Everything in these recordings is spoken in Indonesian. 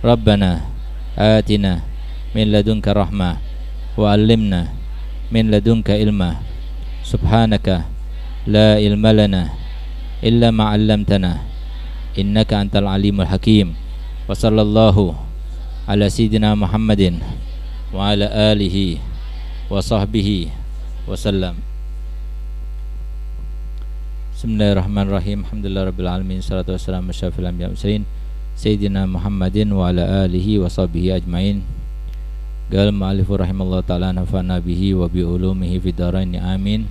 ربنا آتنا من لدنك رحمة وعلمنا من لدنك علما سبحانك لا علم لنا إلا ما علمتنا إنك أنت العليم الحكيم وصلى الله على سيدنا محمد وعلى آله وصحبه وسلم Bismillahirrahmanirrahim Alhamdulillah Rabbil Alamin Salatu wassalamu Masyafil Anbiya Muslimin Sayyidina Muhammadin wa ala alihi wa sahbihi ajmain Gal ma'alifu rahimallahu ta'ala nafa'na bihi wa bi ulumihi fidaraini amin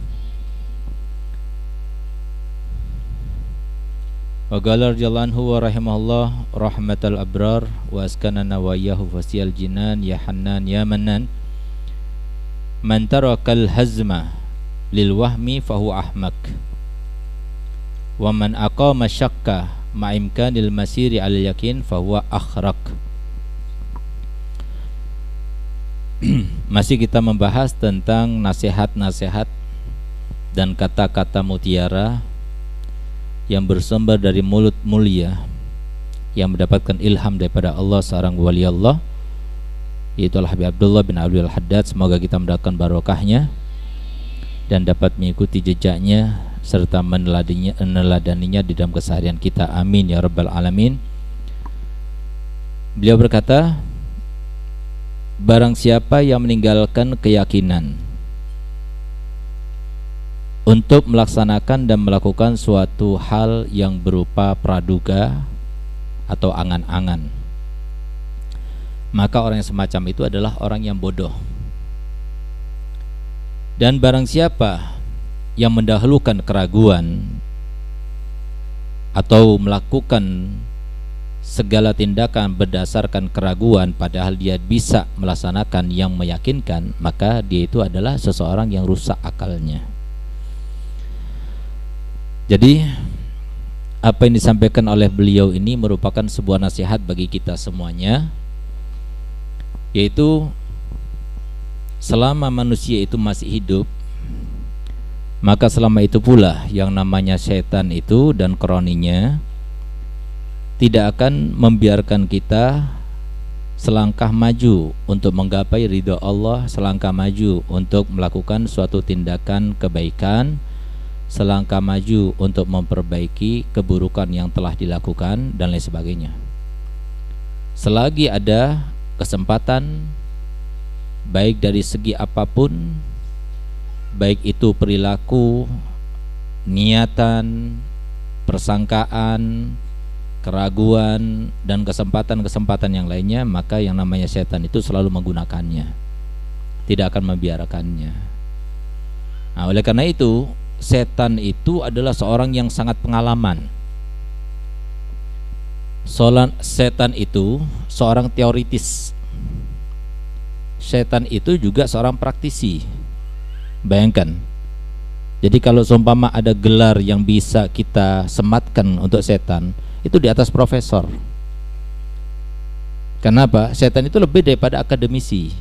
Wa qala radhiyallahu anhu wa rahimahullah rahmatal abrar wa askanana wa yahu fasiyal jinan ya hannan ya mannan Man tarakal hazma lil wahmi fahu ahmak wa man aqama syakka ma'imkanil masiri al yakin fahuwa akhraq. Masih kita membahas tentang nasihat-nasihat dan kata-kata mutiara yang bersumber dari mulut mulia yang mendapatkan ilham daripada Allah seorang wali Allah yaitu Habib Abdullah bin Abdul Haddad. Semoga kita mendapatkan barokahnya dan dapat mengikuti jejaknya serta meneladaninya, meneladaninya di dalam keseharian kita. Amin ya rabbal alamin. Beliau berkata, barang siapa yang meninggalkan keyakinan untuk melaksanakan dan melakukan suatu hal yang berupa praduga atau angan-angan, maka orang yang semacam itu adalah orang yang bodoh. Dan barang siapa yang mendahulukan keraguan atau melakukan segala tindakan berdasarkan keraguan padahal dia bisa melaksanakan yang meyakinkan maka dia itu adalah seseorang yang rusak akalnya. Jadi apa yang disampaikan oleh beliau ini merupakan sebuah nasihat bagi kita semuanya yaitu selama manusia itu masih hidup maka selama itu pula yang namanya setan itu dan kroninya tidak akan membiarkan kita selangkah maju untuk menggapai ridho Allah, selangkah maju untuk melakukan suatu tindakan kebaikan, selangkah maju untuk memperbaiki keburukan yang telah dilakukan dan lain sebagainya. Selagi ada kesempatan baik dari segi apa pun baik itu perilaku, niatan, persangkaan, keraguan dan kesempatan-kesempatan yang lainnya, maka yang namanya setan itu selalu menggunakannya. Tidak akan membiarkannya. Nah, oleh karena itu, setan itu adalah seorang yang sangat pengalaman. Solan setan itu seorang teoritis. Setan itu juga seorang praktisi Bayangkan. Jadi kalau seumpama ada gelar yang bisa kita sematkan untuk setan, itu di atas profesor. Kenapa? Setan itu lebih daripada akademisi.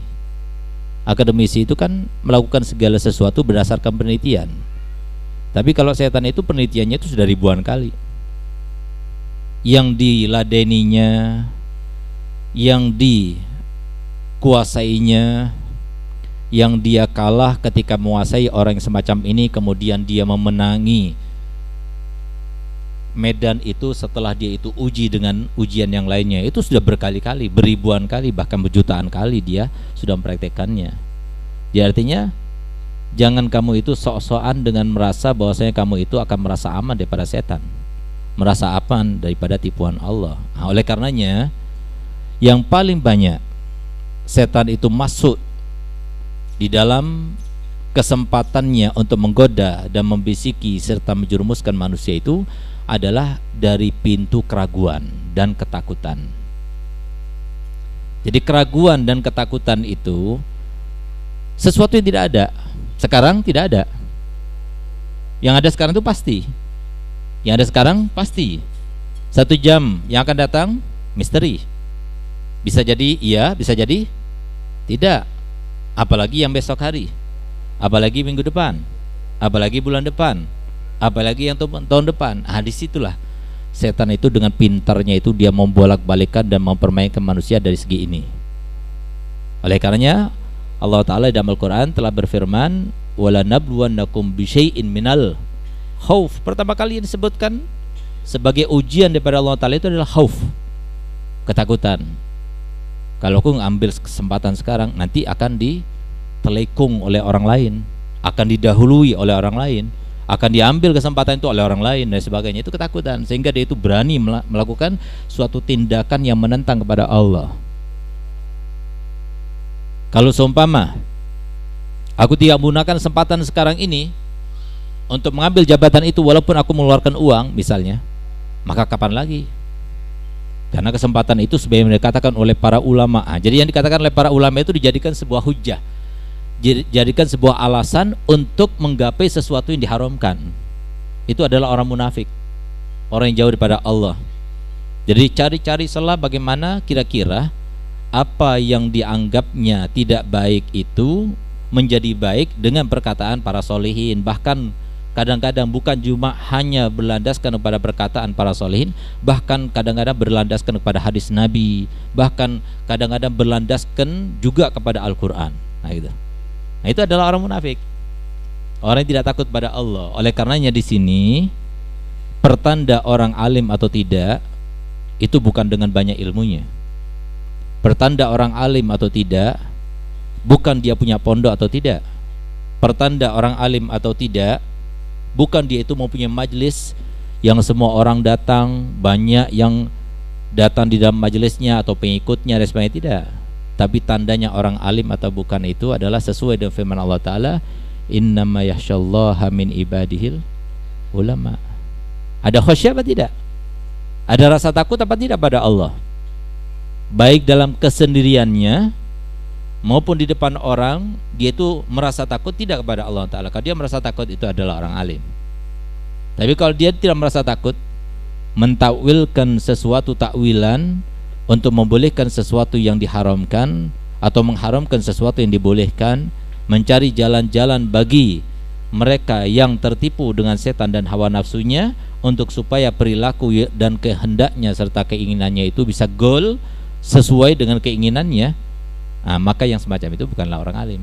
Akademisi itu kan melakukan segala sesuatu berdasarkan penelitian. Tapi kalau setan itu penelitiannya itu sudah ribuan kali. Yang diladeninya, yang dikuasainya, yang dia kalah ketika menguasai orang yang semacam ini kemudian dia memenangi medan itu setelah dia itu uji dengan ujian yang lainnya. Itu sudah berkali-kali beribuan kali bahkan berjutaan kali dia sudah mempraktekannya. Jadi artinya jangan kamu itu sok-sokan dengan merasa bahwasanya kamu itu akan merasa aman daripada setan merasa aman daripada tipuan Allah. Nah, oleh karenanya yang paling banyak setan itu masuk di dalam kesempatannya untuk menggoda dan membisiki serta menjerumuskan manusia itu adalah dari pintu keraguan dan ketakutan. Jadi keraguan dan ketakutan itu sesuatu yang tidak ada. Sekarang tidak ada. Yang ada sekarang itu pasti. Yang ada sekarang pasti. Satu jam yang akan datang misteri. Bisa jadi iya, bisa jadi tidak. Apalagi yang besok hari. Apalagi minggu depan. Apalagi bulan depan. Apalagi yang tahun depan. Ah di situlah setan itu dengan pintarnya itu dia membolak-balikan dan mempermainkan manusia dari segi ini. Oleh karenanya Allah taala dalam Al-Qur'an telah berfirman wala nabluwannakum bisyai'in minal khauf. Pertama kali yang disebutkan sebagai ujian daripada Allah taala itu adalah khauf. Ketakutan. Kalau aku ngambil kesempatan sekarang nanti akan ditelekung oleh orang lain, akan didahului oleh orang lain akan diambil kesempatan itu oleh orang lain dan sebagainya. Itu ketakutan sehingga dia itu berani melakukan suatu tindakan yang menentang kepada Allah. Kalau seumpama aku tidak menggunakan kesempatan sekarang ini untuk mengambil jabatan itu walaupun aku mengeluarkan uang misalnya maka kapan lagi karena kesempatan itu sebenarnya dikatakan oleh para ulama ah, jadi yang dikatakan oleh para ulama itu dijadikan sebuah hujah jadikan sebuah alasan untuk menggapai sesuatu yang diharamkan. Itu adalah orang munafik. Orang yang jauh daripada Allah. Jadi cari-cari celah bagaimana kira-kira apa yang dianggapnya tidak baik itu menjadi baik dengan perkataan para solehin bahkan kadang-kadang bukan cuma hanya berlandaskan kepada perkataan para solehin bahkan kadang-kadang berlandaskan kepada hadis Nabi bahkan kadang-kadang berlandaskan juga kepada Al-Quran nah gitu Nah, itu adalah orang munafik. Orang yang tidak takut pada Allah. Oleh karenanya di sini pertanda orang alim atau tidak itu bukan dengan banyak ilmunya. Pertanda orang alim atau tidak bukan dia punya pondok atau tidak. Pertanda orang alim atau tidak bukan dia itu mempunyai majelis yang semua orang datang, banyak yang datang di dalam majelisnya atau pengikutnya dan sebagainya tidak. Tapi tandanya orang alim atau bukan itu adalah sesuai dengan firman Allah taala innama yakhsyallaha min ibadihil ulama. Ada khasyah apa tidak? Ada rasa takut apa tidak pada Allah? Baik dalam kesendiriannya maupun di depan orang dia itu merasa takut tidak kepada Allah taala kalau dia merasa takut itu adalah orang alim tapi kalau dia tidak merasa takut mentakwilkan sesuatu takwilan untuk membolehkan sesuatu yang diharamkan atau mengharamkan sesuatu yang dibolehkan, mencari jalan-jalan bagi mereka yang tertipu dengan setan dan hawa nafsunya untuk supaya perilaku dan kehendaknya serta keinginannya itu bisa goal sesuai dengan keinginannya. Nah, maka yang semacam itu bukanlah orang alim.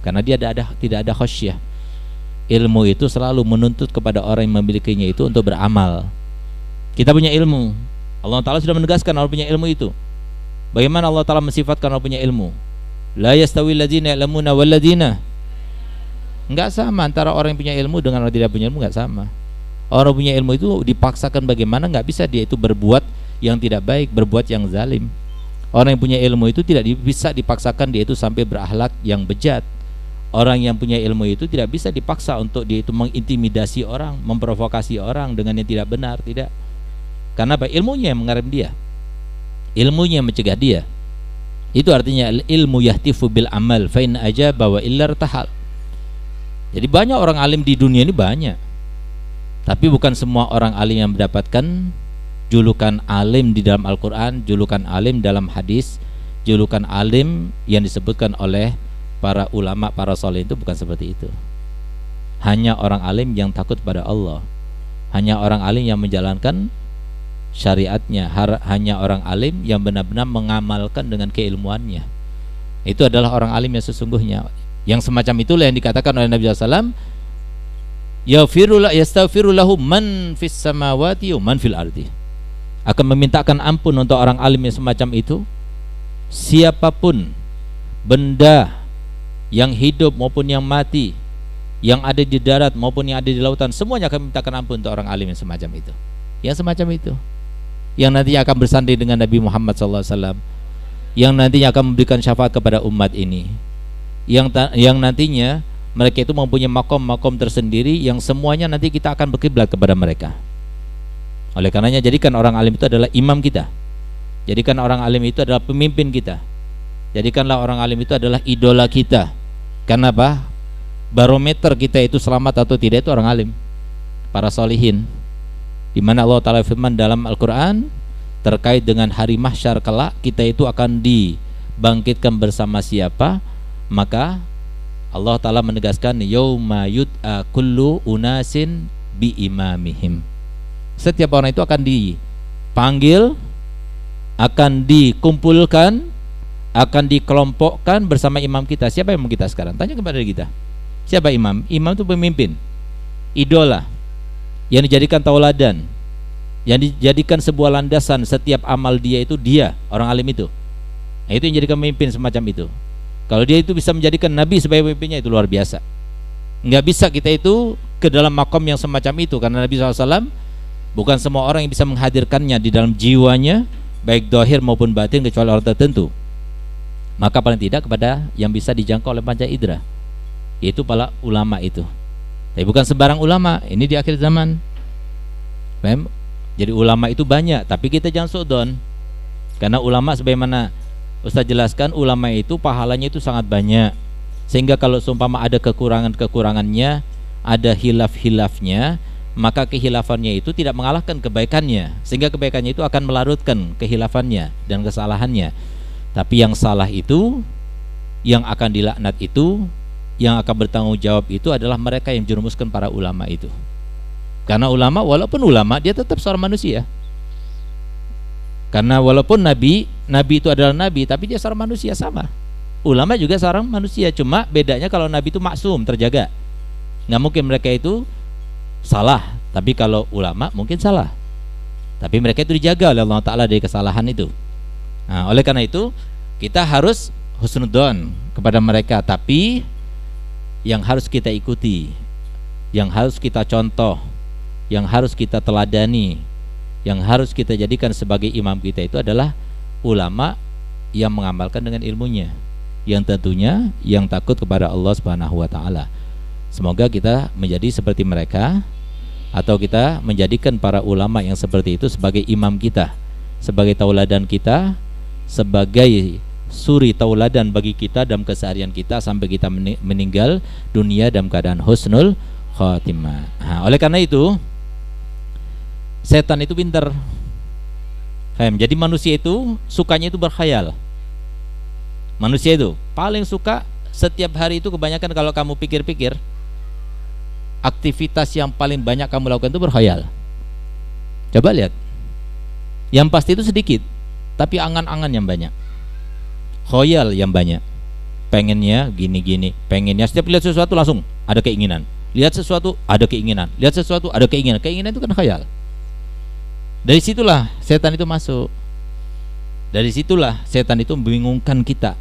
Karena dia ada, ada tidak ada khosyah. Ilmu itu selalu menuntut kepada orang yang memilikinya itu untuk beramal. Kita punya ilmu, Allah Ta'ala sudah menegaskan orang punya ilmu itu. Bagaimana Allah Ta'ala mensifatkan orang punya ilmu? La yastawi ya'lamuna wal Enggak sama antara orang yang punya ilmu dengan orang tidak punya ilmu enggak sama. Orang punya ilmu itu dipaksakan bagaimana enggak bisa dia itu berbuat yang tidak baik, berbuat yang zalim Orang yang punya ilmu itu tidak bisa dipaksakan dia itu sampai berakhlak yang bejat Orang yang punya ilmu itu tidak bisa dipaksa untuk dia itu mengintimidasi orang, memprovokasi orang dengan yang tidak benar, tidak. Karena apa? Ilmunya yang mengarem dia. Ilmunya yang mencegah dia. Itu artinya ilmu yahtifu bil amal fa in ajaba wa illar tahal. Jadi banyak orang alim di dunia ini banyak. Tapi bukan semua orang alim yang mendapatkan julukan alim di dalam Al-Qur'an, julukan alim dalam hadis, julukan alim yang disebutkan oleh para ulama, para soleh itu bukan seperti itu. Hanya orang alim yang takut pada Allah. Hanya orang alim yang menjalankan syariatnya hanya orang alim yang benar-benar mengamalkan dengan keilmuannya itu adalah orang alim yang sesungguhnya yang semacam itulah yang dikatakan oleh Nabi SAW yaghfirullah yastaghfirullahu man fis samawati wa man fil ardi akan memintakan ampun untuk orang alim yang semacam itu. Siapa pun benda yang hidup maupun yang mati yang ada di darat maupun yang ada di lautan semuanya akan memintakan ampun untuk orang alim yang semacam itu. Yang semacam itu. Yang nantinya akan bersanding dengan Nabi Muhammad SAW yang nantinya akan memberikan syafaat kepada umat ini. Yang yang nantinya mereka itu mempunyai makom-makom tersendiri yang semuanya nanti kita akan berkiblat kepada mereka oleh karenanya jadikan orang alim itu adalah imam kita jadikan orang alim itu adalah pemimpin kita Jadikanlah orang alim itu adalah idola kita. Karena apa? Barometer kita itu selamat atau tidak itu orang alim. Para solihin. Di mana Allah Taala firman dalam Al-Qur'an terkait dengan hari mahsyar kelak kita itu akan dibangkitkan bersama siapa? Maka Allah Ta'ala menegaskan Yawma yud'a kullu unasin bi imamihim Setiap orang itu akan dipanggil Akan dikumpulkan Akan dikelompokkan bersama imam kita. Siapa imam kita sekarang? Tanya kepada kita. Siapa imam? Imam itu pemimpin. Idola. Yang dijadikan tauladan. Yang dijadikan sebuah landasan Setiap amal dia itu dia Orang alim itu. Nah itu yang jadikan pemimpin semacam itu. Kalau dia itu bisa menjadikan Nabi sebagai pemimpinnya itu luar biasa. Enggak bisa kita itu ke dalam makom yang semacam itu karena Nabi SAW bukan semua orang yang bisa menghadirkannya di dalam jiwanya baik dohir maupun batin kecuali orang tertentu. Maka paling tidak kepada yang bisa dijangkau oleh panca indera yaitu para ulama itu. Tapi bukan sembarang ulama, ini di akhir zaman. Jadi ulama itu banyak, tapi kita jangan sodon. Karena ulama sebagaimana Ustaz jelaskan ulama itu pahalanya itu sangat banyak sehingga kalau seumpama ada kekurangan-kekurangannya ada hilaf-hilafnya maka kehilafannya itu tidak mengalahkan kebaikannya sehingga kebaikannya itu akan melarutkan kehilafannya dan kesalahannya tapi yang salah itu yang akan dilaknat itu yang akan bertanggung jawab itu adalah mereka yang jerumuskan para ulama itu karena ulama walaupun ulama dia tetap seorang manusia karena walaupun nabi, nabi itu adalah nabi, tapi dia seorang manusia sama. Ulama juga seorang manusia, cuma bedanya kalau nabi itu maksum, terjaga. Nggak mungkin mereka itu salah, tapi kalau ulama mungkin salah. Tapi mereka itu dijaga oleh Allah Taala dari kesalahan itu. Nah, oleh karena itu kita harus husnudon kepada mereka, tapi yang harus kita ikuti, yang harus kita contoh, yang harus kita teladani, yang harus kita jadikan sebagai imam kita itu adalah ulama yang mengamalkan dengan ilmunya yang tentunya yang takut kepada Allah Subhanahu wa taala. Semoga kita menjadi seperti mereka atau kita menjadikan para ulama yang seperti itu sebagai imam kita, sebagai tauladan kita, sebagai suri tauladan bagi kita dalam keseharian kita sampai kita meninggal dunia dalam keadaan husnul khatimah. Nah, oleh karena itu, setan itu pinter jadi manusia itu sukanya itu berkhayal. Manusia itu paling suka setiap hari itu kebanyakan kalau kamu pikir-pikir aktivitas yang paling banyak kamu lakukan itu berkhayal. Coba lihat. Yang pasti itu sedikit tapi angan-angan yang banyak. Khayal yang banyak. Pengennya gini-gini pengennya setiap lihat sesuatu langsung ada keinginan. Lihat sesuatu ada keinginan. Lihat sesuatu ada keinginan. Keinginan itu kan khayal. Dari situlah setan itu masuk. Dari situlah setan itu membingungkan kita.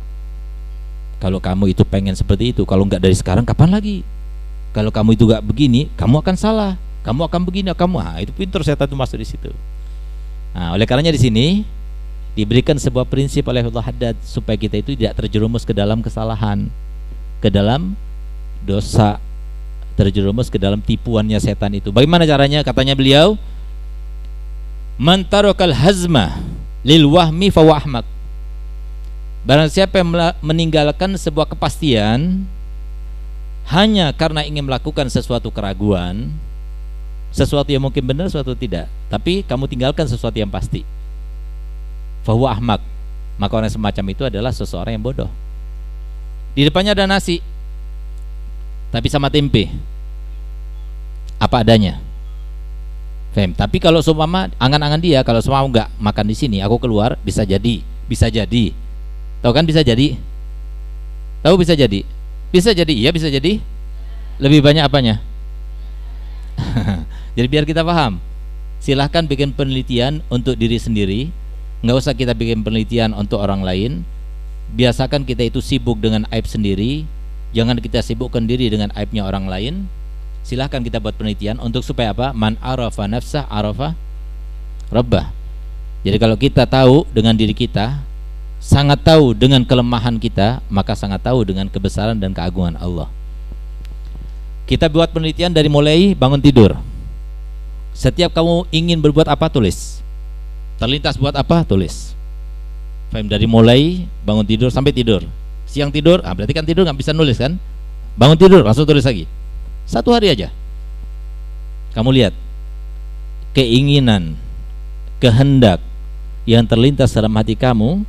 Kalau kamu itu pengen seperti itu, kalau nggak dari sekarang kapan lagi? Kalau kamu itu nggak begini, kamu akan salah. Kamu akan begini, kamu ah itu pintar setan itu masuk di situ. Nah, oleh karenanya di sini diberikan sebuah prinsip oleh Allah Haddad supaya kita itu tidak terjerumus ke dalam kesalahan, ke dalam dosa, terjerumus ke dalam tipuannya setan itu. Bagaimana caranya? Katanya beliau, Man tarakal hazma lil wahmi fa ahmak. Barang siapa yang meninggalkan sebuah kepastian hanya karena ingin melakukan sesuatu keraguan, sesuatu yang mungkin benar, sesuatu tidak, tapi kamu tinggalkan sesuatu yang pasti. Fahuwa ahmak. Maka orang semacam itu adalah seseorang yang bodoh. Di depannya ada nasi, tapi sama tempe. Apa adanya. Fem. Tapi kalau seumpama angan-angan dia kalau semua nggak makan di sini, aku keluar bisa jadi, bisa jadi. Tahu kan bisa jadi? Tahu bisa jadi? Bisa jadi, iya bisa jadi. Lebih banyak apanya? jadi biar kita paham. Silahkan bikin penelitian untuk diri sendiri. Nggak usah kita bikin penelitian untuk orang lain. Biasakan kita itu sibuk dengan aib sendiri. Jangan kita sibukkan diri dengan aibnya orang lain silahkan kita buat penelitian untuk supaya apa man arafa nafsah arafa rabbah jadi kalau kita tahu dengan diri kita sangat tahu dengan kelemahan kita maka sangat tahu dengan kebesaran dan keagungan Allah kita buat penelitian dari mulai bangun tidur setiap kamu ingin berbuat apa tulis terlintas buat apa tulis Faham dari mulai bangun tidur sampai tidur. Siang tidur, ah berarti kan tidur nggak bisa nulis kan? Bangun tidur langsung tulis lagi. Satu hari aja. Kamu lihat keinginan, kehendak yang terlintas dalam hati kamu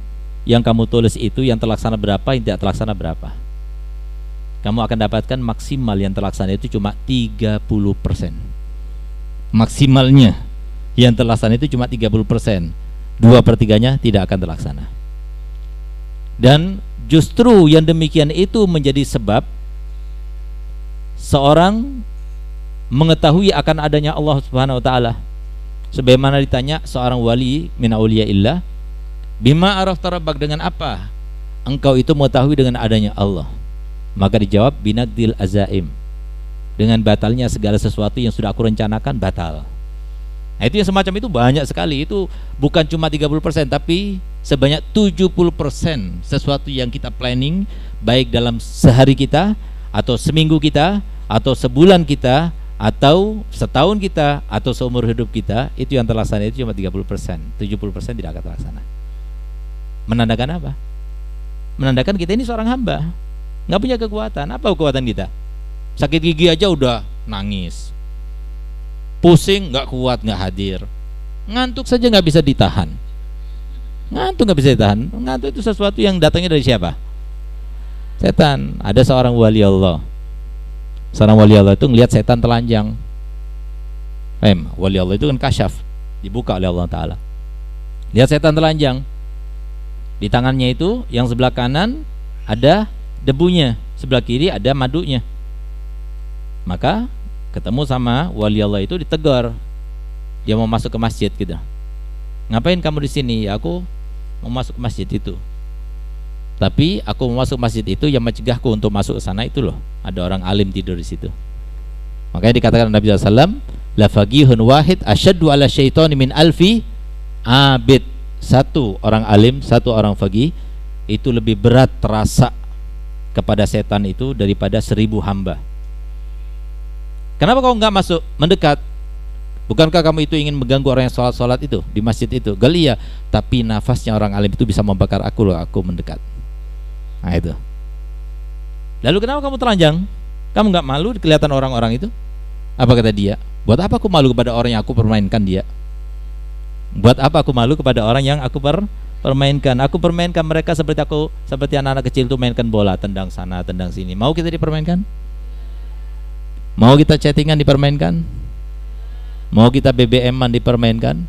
yang kamu tulis itu yang terlaksana berapa, yang tidak terlaksana berapa. Kamu akan dapatkan maksimal yang terlaksana itu cuma 30%. Maksimalnya yang terlaksana itu cuma 30%. Dua pertiganya tidak akan terlaksana. Dan justru yang demikian itu menjadi sebab seorang mengetahui akan adanya Allah Subhanahu wa taala. Sebagaimana ditanya seorang wali min illah, bima araf tarabak dengan apa? Engkau itu mengetahui dengan adanya Allah. Maka dijawab binadil azaim. Dengan batalnya segala sesuatu yang sudah aku rencanakan batal. Nah, itu yang semacam itu banyak sekali. Itu bukan cuma 30% tapi sebanyak 70% sesuatu yang kita planning baik dalam sehari kita atau seminggu kita atau sebulan kita atau setahun kita atau seumur hidup kita itu yang terlaksana itu cuma 30 persen 70 persen tidak akan terlaksana menandakan apa? menandakan kita ini seorang hamba. Nggak punya kekuatan. Apa kekuatan kita? sakit gigi aja udah nangis. Pusing nggak kuat nggak hadir. Ngantuk saja nggak bisa ditahan. Ngantuk nggak bisa ditahan. Ngantuk itu sesuatu yang datangnya dari siapa? setan. Ada seorang wali Allah. Seorang wali Allah itu ngelihat setan telanjang. Em wali Allah itu kan kasyaf. Dibuka oleh Allah Taala. Lihat setan telanjang di tangannya itu yang sebelah kanan ada debunya sebelah kiri ada madunya maka ketemu sama wali Allah itu ditegur dia mau masuk ke masjid gitu ngapain kamu di sini ya aku mau masuk ke masjid itu tapi aku mau masuk masjid itu yang mencegahku untuk masuk ke sana itu loh. Ada orang alim tidur di situ. Makanya dikatakan Nabi SAW, la faqihun wahid asyaddu ala syaitani min alfi abid. Satu orang alim, satu orang faqih itu lebih berat terasa kepada setan itu daripada seribu hamba. Kenapa kau nggak masuk mendekat? Bukankah kamu itu ingin mengganggu orang yang sholat-sholat itu di masjid itu? Galia, tapi nafasnya orang alim itu bisa membakar aku loh, aku mendekat. Nah itu. Lalu kenapa kamu telanjang? Kamu nggak malu kelihatan orang-orang itu? Apa kata dia? Buat apa aku malu kepada orang yang aku permainkan dia? Buat apa aku malu kepada orang yang aku per permainkan? Aku permainkan mereka seperti aku seperti anak-anak kecil itu mainkan bola, tendang sana, tendang sini. Mau kita dipermainkan? Mau kita chattingan dipermainkan? Mau kita BBM-an dipermainkan?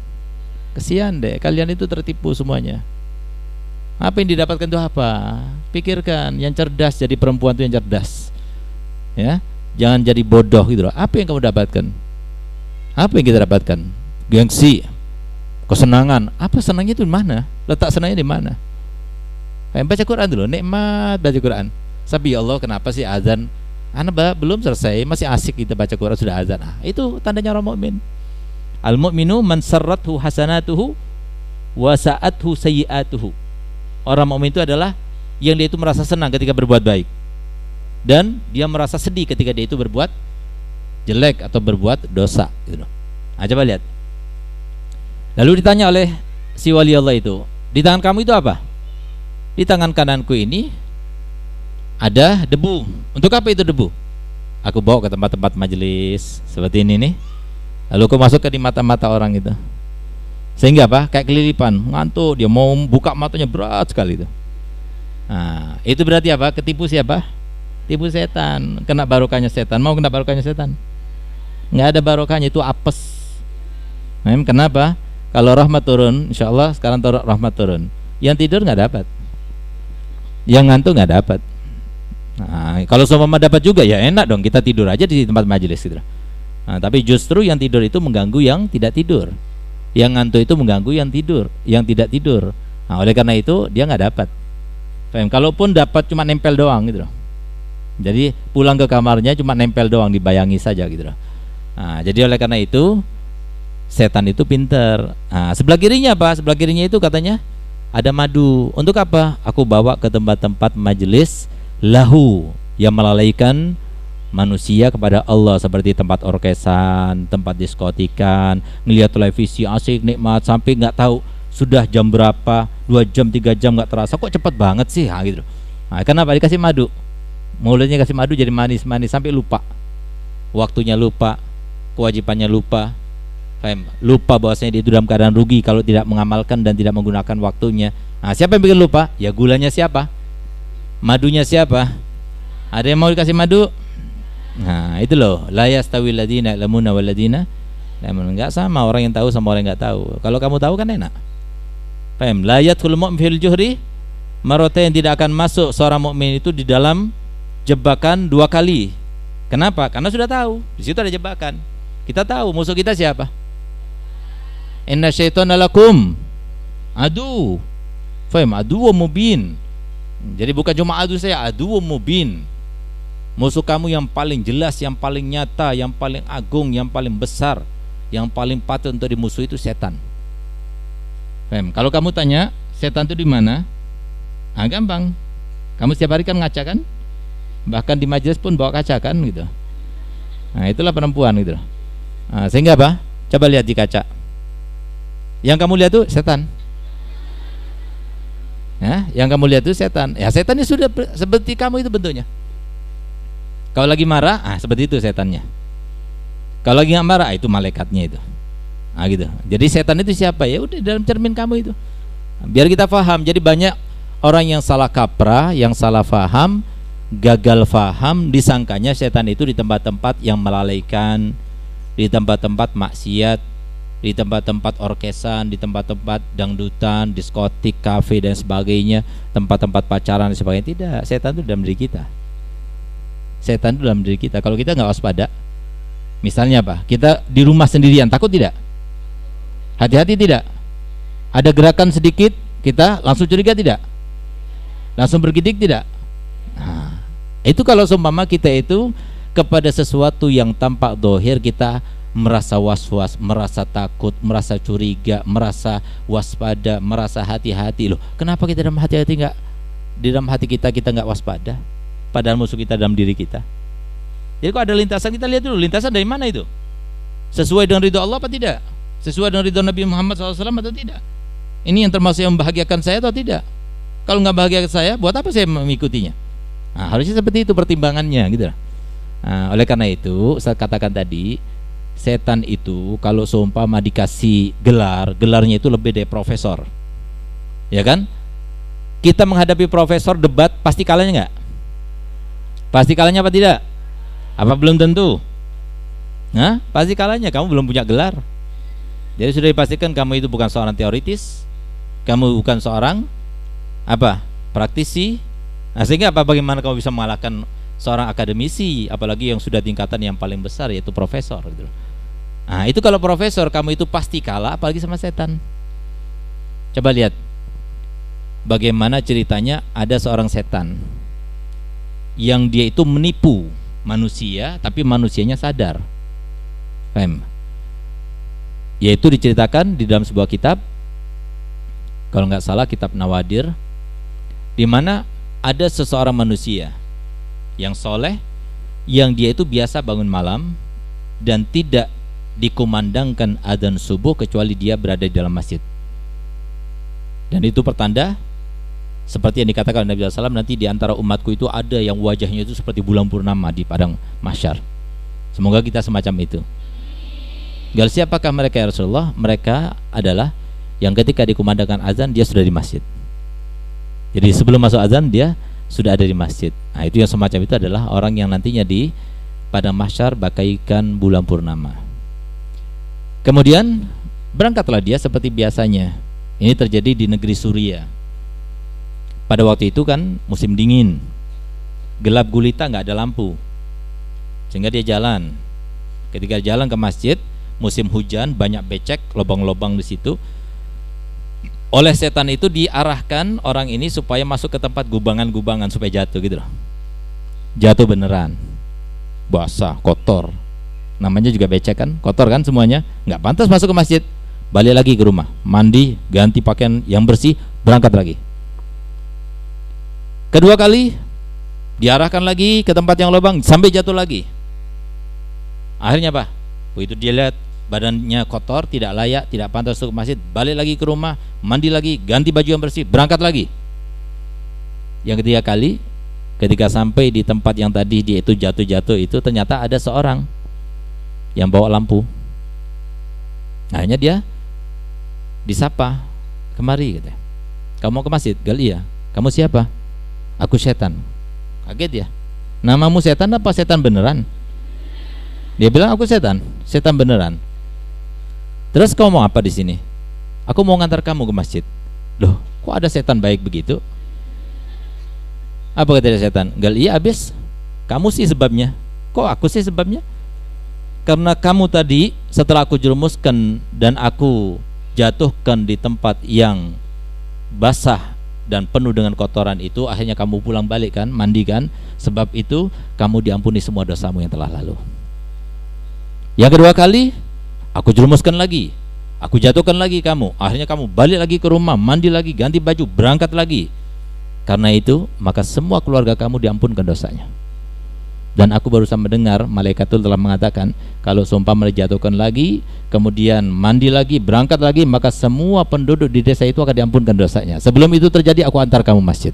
Kesian deh, kalian itu tertipu semuanya. Apa yang didapatkan itu apa? Pikirkan, yang cerdas jadi perempuan itu yang cerdas. Ya, jangan jadi bodoh gitu loh. Apa yang kamu dapatkan? Apa yang kita dapatkan? Gengsi, kesenangan. Apa senangnya itu di mana? Letak senangnya di mana? Kayak baca Quran dulu, nikmat baca Quran. Tapi ya Allah, kenapa sih azan? Anak belum selesai, masih asik kita baca Quran sudah azan. Ah, itu tandanya orang mukmin. Al mukminu man sarrathu hasanatuhu wa sa'athu sayyi'atuhu orang mukmin itu adalah yang dia itu merasa senang ketika berbuat baik dan dia merasa sedih ketika dia itu berbuat jelek atau berbuat dosa gitu Nah, coba lihat. Lalu ditanya oleh si wali Allah itu, di tangan kamu itu apa? Di tangan kananku ini ada debu. Untuk apa itu debu? Aku bawa ke tempat-tempat majelis seperti ini nih. Lalu aku masuk ke di mata-mata orang itu. Sehingga apa? Kayak kelilipan, ngantuk, dia mau buka matanya berat sekali itu. Nah, itu berarti apa? Ketipu siapa? Tipu setan, kena barokahnya setan. Mau kena barokahnya setan? Nggak ada barokahnya itu apes. Nah, kenapa? Kalau rahmat turun, insya Allah sekarang turun rahmat turun. Yang tidur nggak dapat, yang ngantuk nggak dapat. Nah, kalau sama dapat juga ya enak dong kita tidur aja di tempat majelis gitu. Nah, tapi justru yang tidur itu mengganggu yang tidak tidur yang ngantuk itu mengganggu yang tidur yang tidak tidur nah oleh karena itu dia nggak dapat Faham? kalaupun dapat cuma nempel doang gitu loh jadi pulang ke kamarnya cuma nempel doang dibayangi saja gitu loh nah, jadi oleh karena itu setan itu pinter nah, sebelah kirinya apa? Sebelah kirinya itu katanya ada madu. Untuk apa? Aku bawa ke tempat-tempat majelis lahu yang melalaikan manusia kepada Allah seperti tempat orkesan, tempat diskotikan, ngelihat televisi asik nikmat sampai nggak tahu sudah jam berapa dua jam tiga jam nggak terasa kok cepat banget sih? Nah, gitu. Nah, kenapa? Dikasih madu. Mulutnya kasih madu jadi manis-manis sampai lupa. Waktunya lupa kewajibannya lupa Faham? lupa bahwasanya dia itu dalam keadaan rugi kalau tidak mengamalkan dan tidak menggunakan waktunya nah siapa yang bikin lupa ya gulanya siapa madunya siapa ada yang mau dikasih madu nah itu loh la yastawi ladina lamuna waladina lamuna enggak sama orang yang tahu sama orang yang enggak tahu kalau kamu tahu kan enak Paham? La yadkhul mu'min fil juhri marota yang tidak akan masuk seorang mukmin itu di dalam jebakan dua kali. Kenapa? Karena sudah tahu. Di situ ada jebakan. Kita tahu musuh kita siapa. Inna syaitana lakum adu. Faham? Adu mubin. Jadi bukan cuma adu saya, adu mubin. Musuh kamu yang paling jelas, yang paling nyata, yang paling agung, yang paling besar, yang paling patut untuk dimusuhi itu setan. Fem, kalau kamu tanya setan itu di mana? Ah gampang. Kamu setiap hari kan ngaca kan? Bahkan di majelis pun bawa kaca kan gitu. Nah, itulah perempuan gitu. Nah, sehingga apa? Coba lihat di kaca. Yang kamu lihat tuh setan. Ya, yang kamu lihat itu setan. Ya, setannya sudah seperti kamu itu bentuknya. Kalau lagi marah, ah seperti itu setannya. Kalau lagi nggak marah, ah, itu malaikatnya itu. Nah, gitu. Jadi setan itu siapa? Ya udah dalam cermin kamu itu. Biar kita paham. Jadi banyak orang yang salah kaprah, yang salah faham, gagal faham, disangkanya setan itu di tempat-tempat yang melalaikan, di tempat-tempat maksiat, di tempat-tempat orkesan, di tempat-tempat dangdutan, diskotik, kafe dan sebagainya, tempat-tempat pacaran dan sebagainya. Tidak, setan itu dalam diri kita. Setan itu dalam diri kita. Kalau kita nggak waspada, misalnya apa? Kita di rumah sendirian, takut tidak? Hati-hati tidak? Ada gerakan sedikit kita langsung curiga tidak? Langsung bergidik tidak? Nah, itu kalau seumpama kita itu kepada sesuatu yang tampak dohir kita merasa was-was, merasa takut, merasa curiga, merasa waspada, merasa hati-hati loh. Kenapa kita dalam hati-hati nggak di dalam hati kita kita nggak waspada? Padahal musuh kita dalam diri kita. Jadi kok ada lintasan kita lihat dulu lintasan dari mana itu? Sesuai dengan ridho Allah apa tidak? Sesuai dengan ridho Nabi Muhammad SAW atau tidak? Ini yang termasuk yang membahagiakan saya atau tidak? Kalau nggak bahagia saya, buat apa saya mengikutinya? Nah, harusnya seperti itu pertimbangannya, gitu. Nah, oleh karena itu, saya katakan tadi, setan itu kalau seumpama dikasih gelar, gelarnya itu lebih dari profesor, ya kan? Kita menghadapi profesor debat pasti kalahnya nggak? Pasti kalahnya apa tidak? Apa belum tentu? Nah, pasti kalahnya. Kamu belum punya gelar. Jadi sudah dipastikan kamu itu bukan seorang teoritis, kamu bukan seorang apa? praktisi. Nah, sehingga apa bagaimana kamu bisa mengalahkan seorang akademisi, apalagi yang sudah tingkatan yang paling besar yaitu profesor gitu. Nah, itu kalau profesor kamu itu pasti kalah apalagi sama setan. Coba lihat bagaimana ceritanya ada seorang setan yang dia itu menipu manusia tapi manusianya sadar. Fem yaitu diceritakan di dalam sebuah kitab kalau nggak salah kitab Nawadir di mana ada seseorang manusia yang soleh yang dia itu biasa bangun malam dan tidak dikumandangkan adzan subuh kecuali dia berada di dalam masjid dan itu pertanda seperti yang dikatakan Nabi SAW nanti di antara umatku itu ada yang wajahnya itu seperti bulan purnama di padang masyar semoga kita semacam itu Gal siapakah mereka ya Rasulullah? Mereka adalah yang ketika dikumandangkan azan dia sudah di masjid. Jadi sebelum masuk azan dia sudah ada di masjid. Nah, itu yang semacam itu adalah orang yang nantinya di pada mahsyar bakaikan bulan purnama. Kemudian berangkatlah dia seperti biasanya. Ini terjadi di negeri Suria. Pada waktu itu kan musim dingin, gelap gulita nggak ada lampu, sehingga dia jalan. Ketika jalan ke masjid, musim hujan banyak becek lubang-lubang di situ oleh setan itu diarahkan orang ini supaya masuk ke tempat gubangan-gubangan supaya jatuh gitu loh jatuh beneran basah kotor namanya juga becek kan kotor kan semuanya. Nggak pantas masuk ke masjid. Balik lagi ke rumah. Mandi ganti pakaian yang bersih berangkat lagi. Kedua kali diarahkan lagi ke tempat yang lubang sampai jatuh lagi. Akhirnya apa? Begitu dia lihat badannya kotor, tidak layak, tidak pantas untuk masjid, balik lagi ke rumah, mandi lagi, ganti baju yang bersih, berangkat lagi. Yang ketiga kali, ketika sampai di tempat yang tadi dia itu jatuh-jatuh itu ternyata ada seorang yang bawa lampu. Akhirnya dia disapa, kemari gitu. Kamu mau ke masjid? Gal iya. Kamu siapa? Aku setan. Kaget ya. Namamu setan apa setan beneran? Dia bilang aku setan, setan beneran. Terus kamu mau apa di sini? Aku mau ngantar kamu ke masjid. Loh, kok ada setan baik begitu? Apa kata setan? Gal iya habis. Kamu sih sebabnya. Kok aku sih sebabnya? Karena kamu tadi setelah aku jerumuskan dan aku jatuhkan di tempat yang basah dan penuh dengan kotoran itu akhirnya kamu pulang balik kan mandikan sebab itu kamu diampuni semua dosamu yang telah lalu yang kedua kali Aku jerumuskan lagi. Aku jatuhkan lagi kamu. Akhirnya kamu balik lagi ke rumah, mandi lagi, ganti baju, berangkat lagi. Karena itu, maka semua keluarga kamu diampunkan dosanya. Dan aku barusan mendengar malaikat itu telah mengatakan kalau sumpah dijatuhkan lagi, kemudian mandi lagi, berangkat lagi, maka semua penduduk di desa itu akan diampunkan dosanya. Sebelum itu terjadi, aku antar kamu masjid.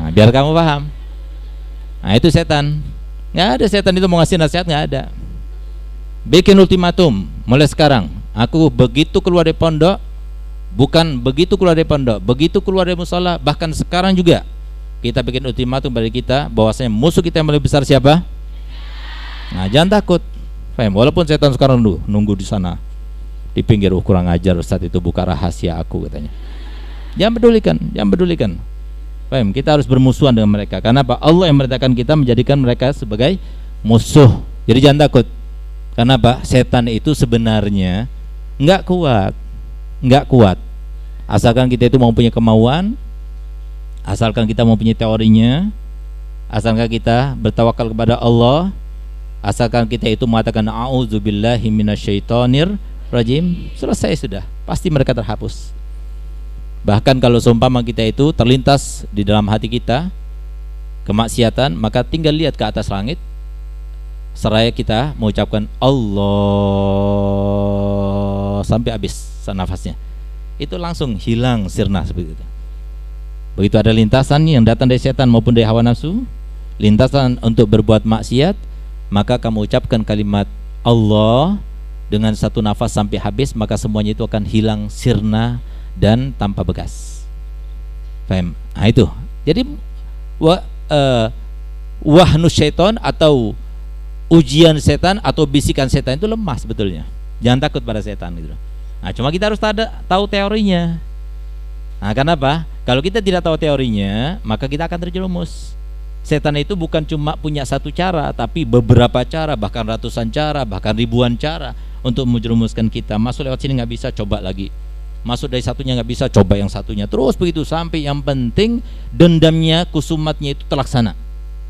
Nah, biar kamu paham. Nah, itu setan. Nggak ada setan itu mau ngasih nasihat nggak ada. Bikin ultimatum mulai sekarang. Aku begitu keluar dari pondok, bukan begitu keluar dari pondok, begitu keluar dari musola, bahkan sekarang juga kita bikin ultimatum bagi kita bahwasanya musuh kita yang paling besar siapa? Nah, jangan takut. Faham? Walaupun setan sekarang dulu nunggu di sana di pinggir uh, kurang ajar saat itu buka rahasia aku katanya. Jangan pedulikan, jangan pedulikan. Paham? Kita harus bermusuhan dengan mereka. Karena apa? Allah yang merintahkan kita menjadikan mereka sebagai musuh. Jadi jangan takut. Karena apa? Setan itu sebenarnya nggak kuat, nggak kuat. Asalkan kita itu mau punya kemauan, asalkan kita mau punya teorinya, asalkan kita bertawakal kepada Allah, asalkan kita itu mengatakan auzubillahi minasyaitonir rajim, selesai sudah. Pasti mereka terhapus. Bahkan kalau seumpama kita itu terlintas di dalam hati kita kemaksiatan, maka tinggal lihat ke atas langit seraya kita mengucapkan Allah sampai habis nafasnya. Itu langsung hilang sirna seperti itu. Begitu ada lintasan yang datang dari setan maupun dari hawa nafsu, lintasan untuk berbuat maksiat, maka kamu ucapkan kalimat Allah dengan satu nafas sampai habis, maka semuanya itu akan hilang sirna dan tanpa bekas. Faham? Nah itu. Jadi wa, uh, wahnu syaitan atau ujian setan atau bisikan setan itu lemah sebetulnya. Jangan takut pada setan gitu. Nah, cuma kita harus tada, tahu teorinya. Nah, kenapa? Kalau kita tidak tahu teorinya, maka kita akan terjerumus. Setan itu bukan cuma punya satu cara, tapi beberapa cara, bahkan ratusan cara, bahkan ribuan cara untuk menjerumuskan kita. Masuk lewat sini nggak bisa, coba lagi. Masuk dari satunya nggak bisa coba yang satunya. Terus begitu sampai yang penting dendamnya kusumatnya itu terlaksana.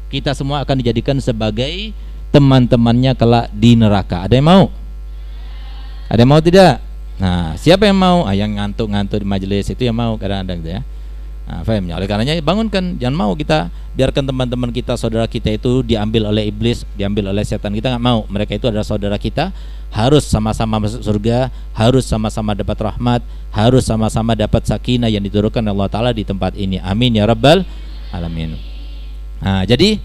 Kita semua akan dijadikan sebagai teman-temannya kelak di neraka. Ada yang mau? Ada yang mau tidak? Nah siapa yang mau? Ah, yang ngantuk-ngantuk di majelis itu yang mau kadang-kadang gitu ya Nah, fahamnya. Oleh karenanya bangunkan, jangan mau kita biarkan teman-teman kita, saudara kita itu diambil oleh iblis, diambil oleh setan. Kita nggak mau. Mereka itu adalah saudara kita, harus sama-sama masuk surga, harus sama-sama dapat rahmat, harus sama-sama dapat sakinah yang diturunkan Allah Taala di tempat ini. Amin ya rabbal alamin. Nah, jadi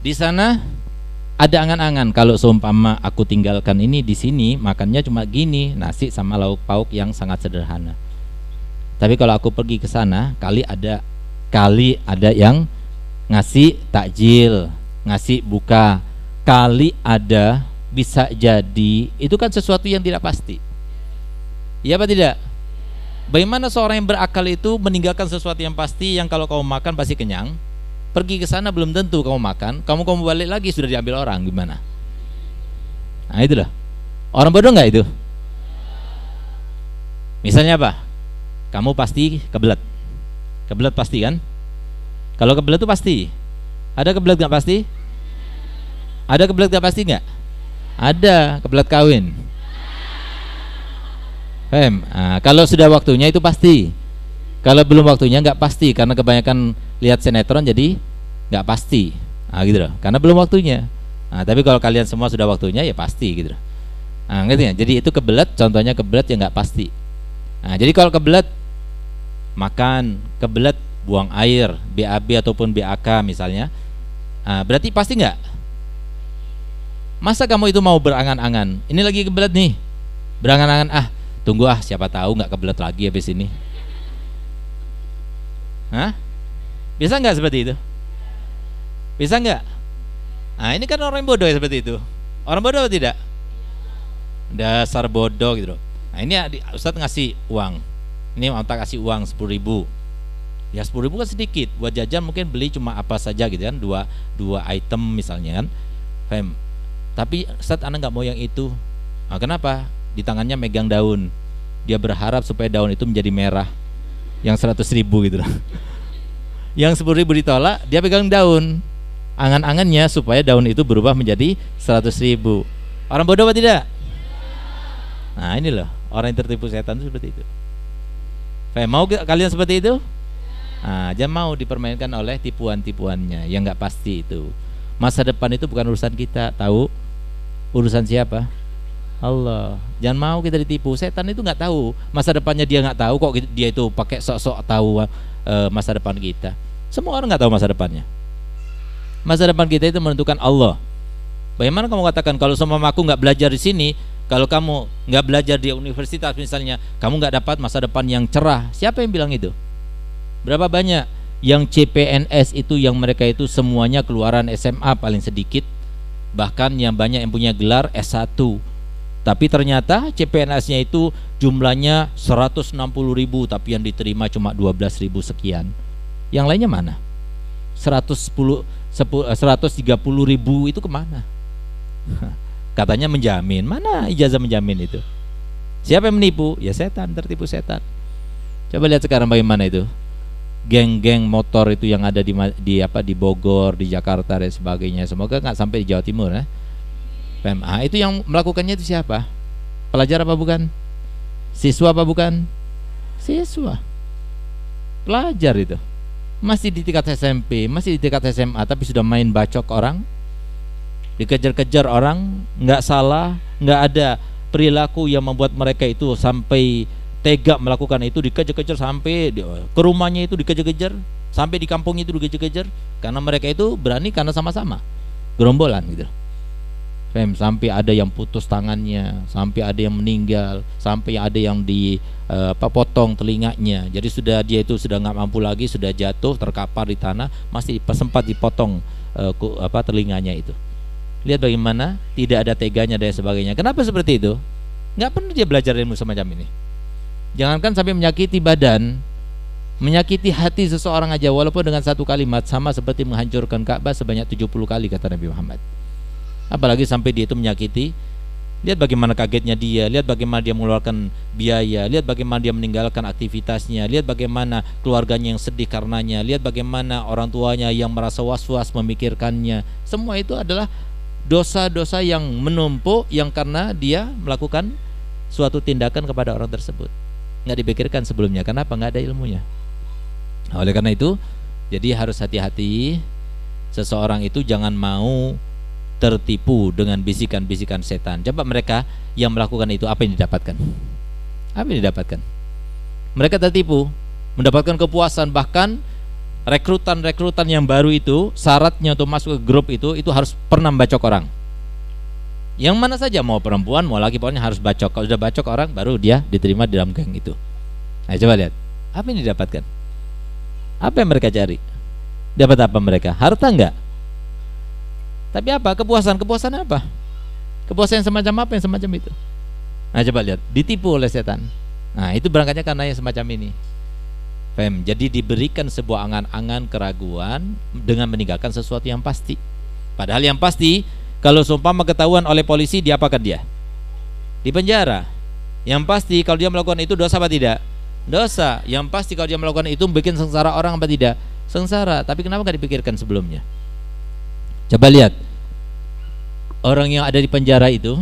di sana ada angan-angan kalau seumpama aku tinggalkan ini di sini makannya cuma gini nasi sama lauk pauk yang sangat sederhana tapi kalau aku pergi ke sana, kali ada kali ada yang ngasih takjil, ngasih buka, kali ada bisa jadi itu kan sesuatu yang tidak pasti. Iya apa tidak? Bagaimana seorang yang berakal itu meninggalkan sesuatu yang pasti yang kalau kamu makan pasti kenyang, pergi ke sana belum tentu kamu makan, kamu kamu balik lagi sudah diambil orang gimana? Nah itulah. Orang bodoh nggak itu? Misalnya apa? Kamu pasti kebelet. Kebelet pasti kan? Kalau kebelet itu pasti. Ada kebelet nggak pasti? Ada kebelet nggak pasti nggak? Ada kebelet kawin. Fem, nah, kalau sudah waktunya itu pasti. Kalau belum waktunya nggak pasti karena kebanyakan lihat sinetron jadi nggak pasti. Nah, gitu loh. Karena belum waktunya. Nah, tapi kalau kalian semua sudah waktunya ya pasti gitu. Nah, ngerti ya? Jadi itu kebelet, contohnya kebelet yang nggak pasti. Nah, jadi kalau kebelet makan, kebelet buang air, BAB ataupun BAK misalnya, nah, berarti pasti nggak? Masa kamu itu mau berangan-angan? Ini lagi kebelet nih, berangan-angan ah, tunggu ah, siapa tahu nggak kebelet lagi habis ini. Hah? Bisa nggak seperti itu? Bisa nggak? Nah ini kan orang bodoh ya seperti itu. Orang bodoh atau tidak? Dasar bodoh gitu. Nah ini Ustadz ngasih uang. Ini mau tak kasih uang sepuluh ribu. Ya sepuluh ribu kan sedikit. Buat jajan mungkin beli cuma apa saja gitu kan. Dua, dua item misalnya kan. Fem. Tapi Ustadz anak nggak mau yang itu. Nah, kenapa? Di tangannya megang daun. Dia berharap supaya daun itu menjadi merah. Yang seratus ribu gitu loh. yang sepuluh ribu ditolak, dia pegang daun angan-angannya supaya daun itu berubah menjadi 100 ribu orang bodoh apa tidak? nah ini loh orang yang tertipu setan itu seperti itu mau kalian seperti itu? Nah, jangan mau dipermainkan oleh tipuan-tipuannya yang nggak pasti itu. Masa depan itu bukan urusan kita, tahu? Urusan siapa? Allah. Jangan mau kita ditipu. Setan itu nggak tahu masa depannya dia nggak tahu kok dia itu pakai sok-sok tahu uh, masa depan kita. Semua orang nggak tahu masa depannya. Masa depan kita itu menentukan Allah. Bagaimana kamu katakan kalau semua aku nggak belajar di sini, kalau kamu nggak belajar di universitas misalnya, kamu nggak dapat masa depan yang cerah. Siapa yang bilang itu? Berapa banyak yang CPNS itu yang mereka itu semuanya keluaran SMA paling sedikit, bahkan yang banyak yang punya gelar S1. Tapi ternyata CPNS-nya itu jumlahnya 160 ribu tapi yang diterima cuma 12 ribu sekian. Yang lainnya mana? 110 130 eh, ribu itu ke mana? Katanya menjamin, mana ijazah menjamin itu? Siapa yang menipu? Ya setan, tertipu setan. Coba lihat sekarang bagaimana itu. Geng-geng motor itu yang ada di, di apa di Bogor, di Jakarta dan sebagainya. Semoga nggak sampai di Jawa Timur ya. PMA itu yang melakukannya itu siapa? Pelajar apa bukan? Siswa apa bukan? Siswa. Pelajar itu masih di tingkat SMP, masih di tingkat SMA, tapi sudah main bacok orang, dikejar-kejar orang, nggak salah, nggak ada perilaku yang membuat mereka itu sampai tega melakukan itu dikejar-kejar sampai ke rumahnya itu dikejar-kejar sampai di kampung itu dikejar-kejar karena mereka itu berani karena sama-sama gerombolan gitu. Fem, sampai ada yang putus tangannya, sampai ada yang meninggal, sampai ada yang di uh, apa potong telinganya. Jadi sudah dia itu sudah nggak mampu lagi, sudah jatuh terkapar di tanah, masih sempat dipotong uh, ku, apa telinganya itu. Lihat bagaimana tidak ada teganya dan sebagainya. Kenapa seperti itu? Nggak pernah dia belajar ilmu semacam ini. Jangankan sampai menyakiti badan, menyakiti hati seseorang aja walaupun dengan satu kalimat sama seperti menghancurkan Ka'bah sebanyak 70 kali kata Nabi Muhammad apalagi sampai dia itu menyakiti lihat bagaimana kagetnya dia lihat bagaimana dia mengeluarkan biaya lihat bagaimana dia meninggalkan aktivitasnya lihat bagaimana keluarganya yang sedih karenanya lihat bagaimana orang tuanya yang merasa was-was memikirkannya semua itu adalah dosa-dosa yang menumpuk yang karena dia melakukan suatu tindakan kepada orang tersebut nggak dipikirkan sebelumnya kenapa nggak ada ilmunya oleh karena itu jadi harus hati-hati seseorang itu jangan mau tertipu dengan bisikan-bisikan setan. Coba mereka yang melakukan itu apa yang didapatkan? Apa yang didapatkan? Mereka tertipu, mendapatkan kepuasan bahkan rekrutan-rekrutan yang baru itu syaratnya untuk masuk ke grup itu itu harus pernah bacok orang. Yang mana saja mau perempuan mau laki pokoknya harus bacok. Kalau sudah bacok orang baru dia diterima di dalam geng itu. Nah, coba lihat. Apa yang didapatkan? Apa yang mereka cari? Dapat apa mereka? Harta enggak? Tapi apa? Kepuasan. Kepuasan apa? Kepuasan yang semacam apa yang semacam itu? Nah coba lihat, ditipu oleh setan. Nah itu berangkatnya karena yang semacam ini. Fem, jadi diberikan sebuah angan-angan keraguan dengan meninggalkan sesuatu yang pasti. Padahal yang pasti, kalau sumpah ketahuan oleh polisi, diapakan dia? Di penjara. Yang pasti kalau dia melakukan itu dosa apa tidak? Dosa. Yang pasti kalau dia melakukan itu bikin sengsara orang apa tidak? Sengsara. Tapi kenapa nggak dipikirkan sebelumnya? Coba lihat orang yang ada di penjara itu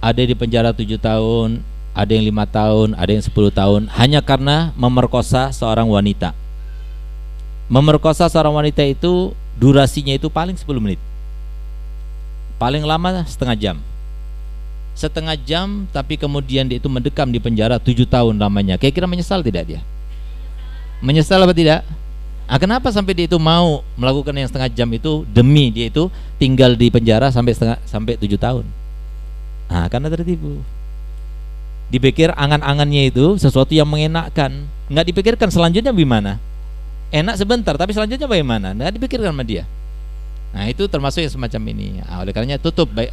ada di penjara tujuh tahun, ada yang lima tahun, ada yang sepuluh tahun hanya karena memerkosa seorang wanita. Memerkosa seorang wanita itu durasinya itu paling 10 menit. paling lama setengah jam setengah jam tapi kemudian dia itu mendekam di penjara tujuh tahun lamanya kira-kira menyesal tidak dia menyesal apa tidak Ah, kenapa sampai dia itu mau melakukan yang setengah jam itu demi dia itu tinggal di penjara sampai setengah sampai tujuh tahun? Ah, karena tertipu. Dipikir angan-angannya itu sesuatu yang mengenakkan, nggak dipikirkan selanjutnya gimana? Enak sebentar, tapi selanjutnya bagaimana? Nggak dipikirkan sama dia. Nah itu termasuk yang semacam ini. Nah, oleh karenanya tutup baik,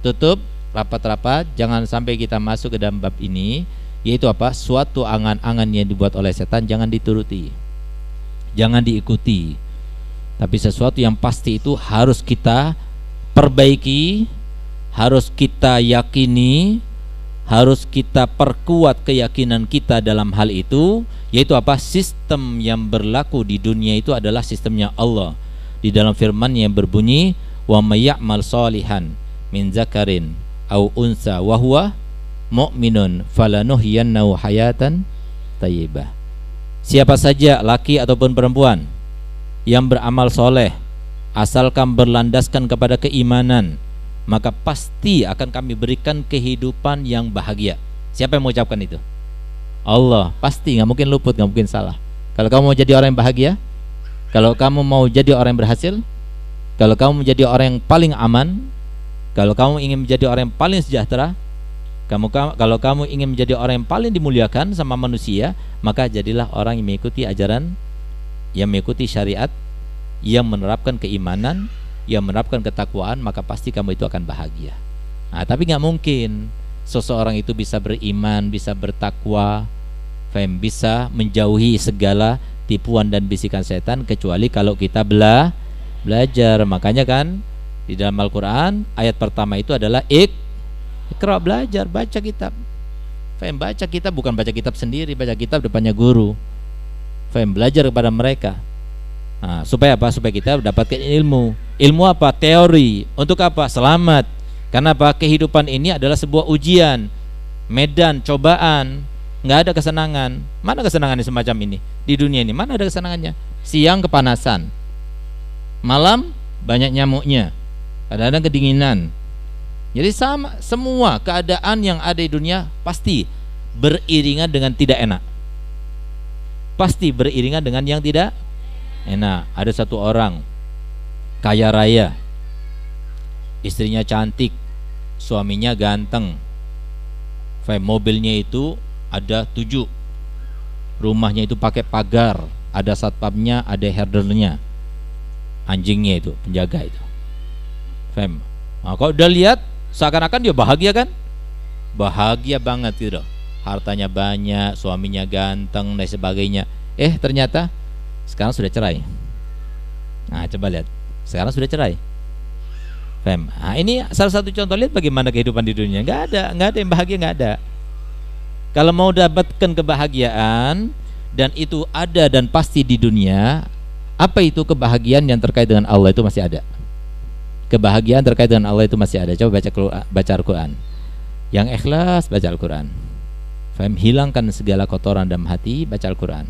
tutup rapat-rapat, jangan sampai kita masuk ke dalam bab ini, yaitu apa? Suatu angan-angan yang dibuat oleh setan jangan dituruti jangan diikuti. Tapi sesuatu yang pasti itu harus kita perbaiki, harus kita yakini, harus kita perkuat keyakinan kita dalam hal itu, yaitu apa? Sistem yang berlaku di dunia itu adalah sistemnya Allah. Di dalam firman yang berbunyi, "Wa mayya'mal salihan min zakarin au unsa wa huwa mu'minun falanuhyiyannahu hayatan tayyibah." Siapa saja laki ataupun perempuan yang beramal soleh asalkan berlandaskan kepada keimanan maka pasti akan kami berikan kehidupan yang bahagia. Siapa yang mengucapkan itu? Allah pasti nggak mungkin luput nggak mungkin salah. Kalau kamu mau jadi orang yang bahagia, kalau kamu mau jadi orang yang berhasil, kalau kamu menjadi orang yang paling aman, kalau kamu ingin menjadi orang yang paling sejahtera, kamu kalau kamu ingin menjadi orang yang paling dimuliakan sama manusia, maka jadilah orang yang mengikuti ajaran yang mengikuti syariat, yang menerapkan keimanan, yang menerapkan ketakwaan, maka pasti kamu itu akan bahagia. Nah, tapi nggak mungkin seseorang itu bisa beriman, bisa bertakwa, fem, bisa menjauhi segala tipuan dan bisikan setan kecuali kalau kita bela belajar. Makanya kan di dalam Al-Qur'an ayat pertama itu adalah ik Ikra belajar, baca kitab. Fahim baca kitab bukan baca kitab sendiri, baca kitab depannya guru. Fahim belajar kepada mereka. Nah, supaya apa? Supaya kita mendapatkan ilmu. Ilmu apa? Teori. Untuk apa? Selamat. Karena apa? Kehidupan ini adalah sebuah ujian, medan, cobaan. Nggak ada kesenangan. Mana kesenangan semacam ini di dunia ini? Mana ada kesenangannya? Siang kepanasan, malam banyak nyamuknya, kadang-kadang kedinginan, jadi sama semua keadaan yang ada di dunia pasti beriringan dengan tidak enak. Pasti beriringan dengan yang tidak enak. Ada satu orang kaya raya, istrinya cantik, suaminya ganteng. Mobilnya itu ada tujuh, rumahnya itu pakai pagar, ada satpamnya, ada herdernya, anjingnya itu penjaga itu. Fem. Nah, kalau udah lihat seakan-akan dia bahagia kan bahagia banget gitu hartanya banyak suaminya ganteng dan sebagainya eh ternyata sekarang sudah cerai nah coba lihat sekarang sudah cerai Fem. Nah, ini salah satu contoh lihat bagaimana kehidupan di dunia. Nggak ada, nggak ada yang bahagia, nggak ada. Kalau mau dapatkan kebahagiaan dan itu ada dan pasti di dunia, apa itu kebahagiaan yang terkait dengan Allah itu masih ada kebahagiaan terkait dengan Allah itu masih ada. Coba baca baca Al-Qur'an. Yang ikhlas baca Al-Qur'an. Faham hilangkan segala kotoran dalam hati baca Al-Qur'an.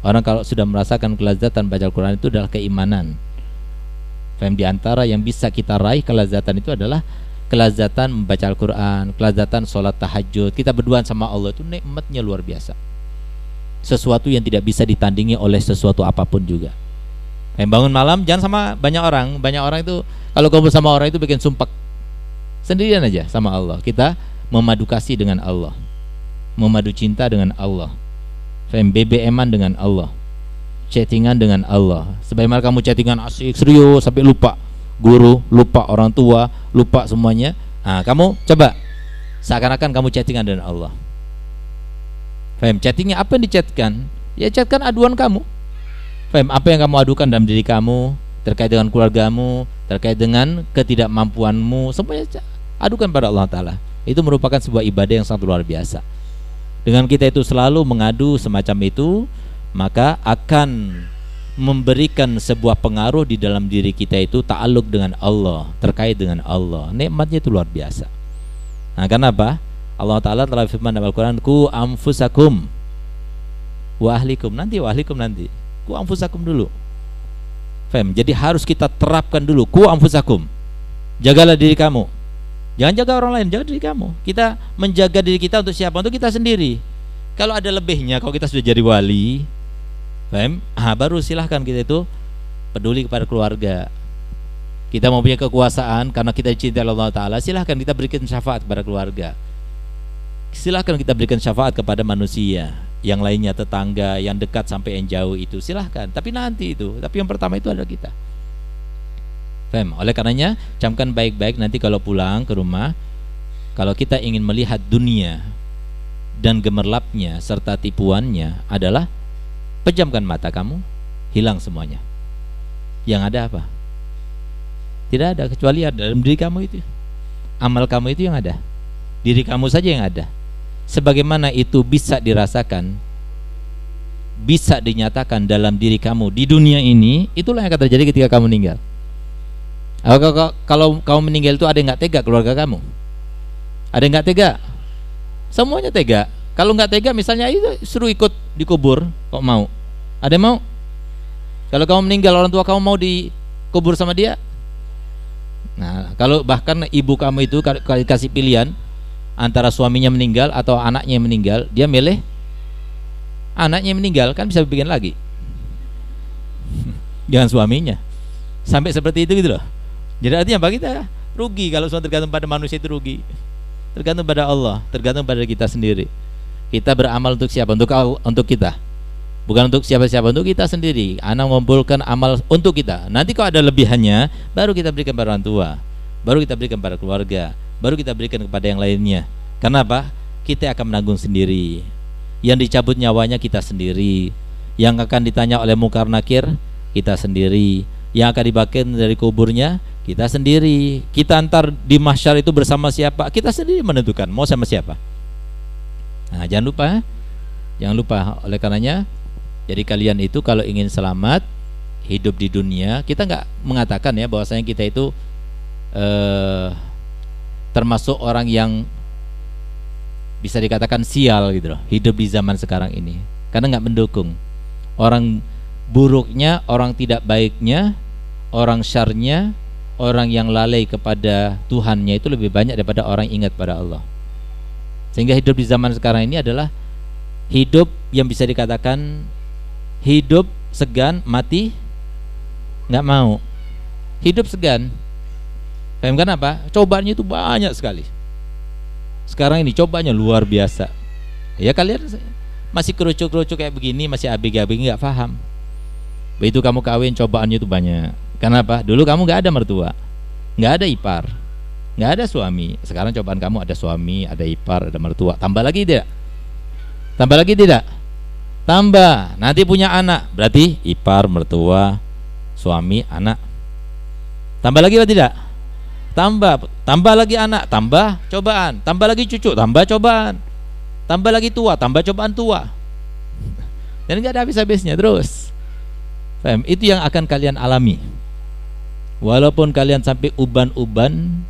Orang kalau sudah merasakan kelezatan baca Al-Qur'an itu adalah keimanan. Faham di antara yang bisa kita raih kelezatan itu adalah kelezatan membaca Al-Qur'an, kelezatan sholat tahajud. Kita berduaan sama Allah itu nikmatnya luar biasa. Sesuatu yang tidak bisa ditandingi oleh sesuatu apa pun juga. Yang bangun malam jangan sama banyak orang. Banyak orang itu kalau kumpul sama orang itu bikin sumpah sendirian aja sama Allah. Kita memadu kasih dengan Allah, memadu cinta dengan Allah, BBM-an dengan Allah, chattingan dengan Allah. Sebagaimana kamu chattingan asik serius sampai lupa guru, lupa orang tua, lupa semuanya. Nah, kamu coba seakan-akan kamu chattingan dengan Allah. Faham? Chattingnya apa yang dichatkan? Ya chatkan aduan kamu Faham apa yang kamu adukan dalam diri kamu terkait dengan keluargamu, terkait dengan ketidakmampuanmu, semuanya adukan pada Allah taala. Itu merupakan sebuah ibadah yang sangat luar biasa. Dengan kita itu selalu mengadu semacam itu, maka akan memberikan sebuah pengaruh di dalam diri kita itu ta'aluk dengan Allah, terkait dengan Allah. Nikmatnya itu luar biasa. Nah, kenapa? Allah taala telah firman dalam Al-Qur'an, "Ku anfusakum wa ahlikum." Nanti wa ahlikum nanti ku amfusakum dulu. Fem. Jadi harus kita terapkan dulu ku amfusakum. Jagalah diri kamu. Jangan jaga orang lain, jaga diri kamu. Kita menjaga diri kita untuk siapa? Untuk kita sendiri. Kalau ada lebihnya, kalau kita sudah jadi wali, Faham? Ah, baru silahkan kita itu peduli kepada keluarga. Kita mau punya kekuasaan karena kita cinta Allah Taala, silahkan kita berikan syafaat kepada keluarga. Silahkan kita berikan syafaat kepada manusia yang lainnya tetangga yang dekat sampai yang jauh itu silahkan tapi nanti itu tapi yang pertama itu adalah kita Fem. oleh karenanya camkan baik-baik nanti kalau pulang ke rumah kalau kita ingin melihat dunia dan gemerlapnya serta tipuannya adalah Pejamkan mata kamu, hilang semuanya. Yang ada apa? Tidak ada kecuali ada dalam diri kamu itu. Amal kamu itu yang ada. Diri kamu saja yang ada. Sebagaimana itu bisa dirasakan, bisa dinyatakan dalam diri kamu di dunia ini, itulah yang akan terjadi ketika kamu meninggal. Kalau kamu meninggal itu ada nggak tega keluarga kamu, ada nggak tega, semuanya tega kalau nggak tega misalnya itu suruh ikut dikubur, kok mau? Ada yang mau? Kalau kamu meninggal orang tua kamu mau dikubur sama dia? Nah, kalau bahkan ibu kamu itu kali kasih pilihan antara suaminya meninggal atau anaknya yang meninggal, dia milih anaknya yang meninggal kan bisa bikin lagi. Jangan suaminya. Sampai seperti itu gitu loh. Jadi artinya bagi kita rugi kalau semua tergantung pada manusia itu rugi. Tergantung pada Allah, tergantung pada kita sendiri. Kita beramal untuk siapa? Untuk untuk kita. Bukan untuk siapa-siapa, untuk kita sendiri. Anak mengumpulkan amal untuk kita. Nanti kalau ada lebihannya, baru kita berikan pada orang tua. Baru kita berikan pada keluarga. Baru kita berikan kepada yang lainnya. Kenapa? Kita akan menanggung sendiri. Yang dicabut nyawanya kita sendiri. Yang akan ditanya oleh mukar nakir kita sendiri. Yang akan dibakin dari kuburnya kita sendiri. Kita antar di mahsyar itu bersama siapa? Kita sendiri menentukan mau sama siapa. Nah, jangan lupa jangan lupa oleh karenanya jadi kalian itu kalau ingin selamat hidup di dunia, kita nggak mengatakan ya bahwasanya kita itu eh, termasuk orang yang bisa dikatakan sial gitu loh, hidup di zaman sekarang ini. Karena nggak mendukung. Orang buruknya, orang tidak baiknya, orang syarnya, orang yang lalai kepada Tuhannya itu lebih banyak daripada orang ingat pada Allah. Sehingga hidup di zaman sekarang ini adalah hidup yang bisa dikatakan hidup segan, mati nggak mau. Hidup segan. Paham kan apa? Cobaannya itu banyak sekali. Sekarang ini cobanya luar biasa. Ya kalian masih kerucuk-kerucuk kayak begini, masih abg-abg nggak paham. Begitu kamu kawin cobaannya itu banyak. Kenapa? Dulu kamu nggak ada mertua, nggak ada ipar, nggak ada suami. Sekarang cobaan kamu ada suami ada ipar ada mertua. Tambah lagi tidak? Tambah lagi tidak? Tambah. Nanti punya anak. Berarti ipar mertua suami anak. Tambah lagi atau tidak? Tambah. Tambah lagi anak. Tambah cobaan. Tambah lagi cucu. Tambah cobaan. Tambah lagi tua. Tambah cobaan tua. Dan nggak ada habis-habisnya. Terus itu yang akan kalian alami. Walaupun kalian sampai uban-uban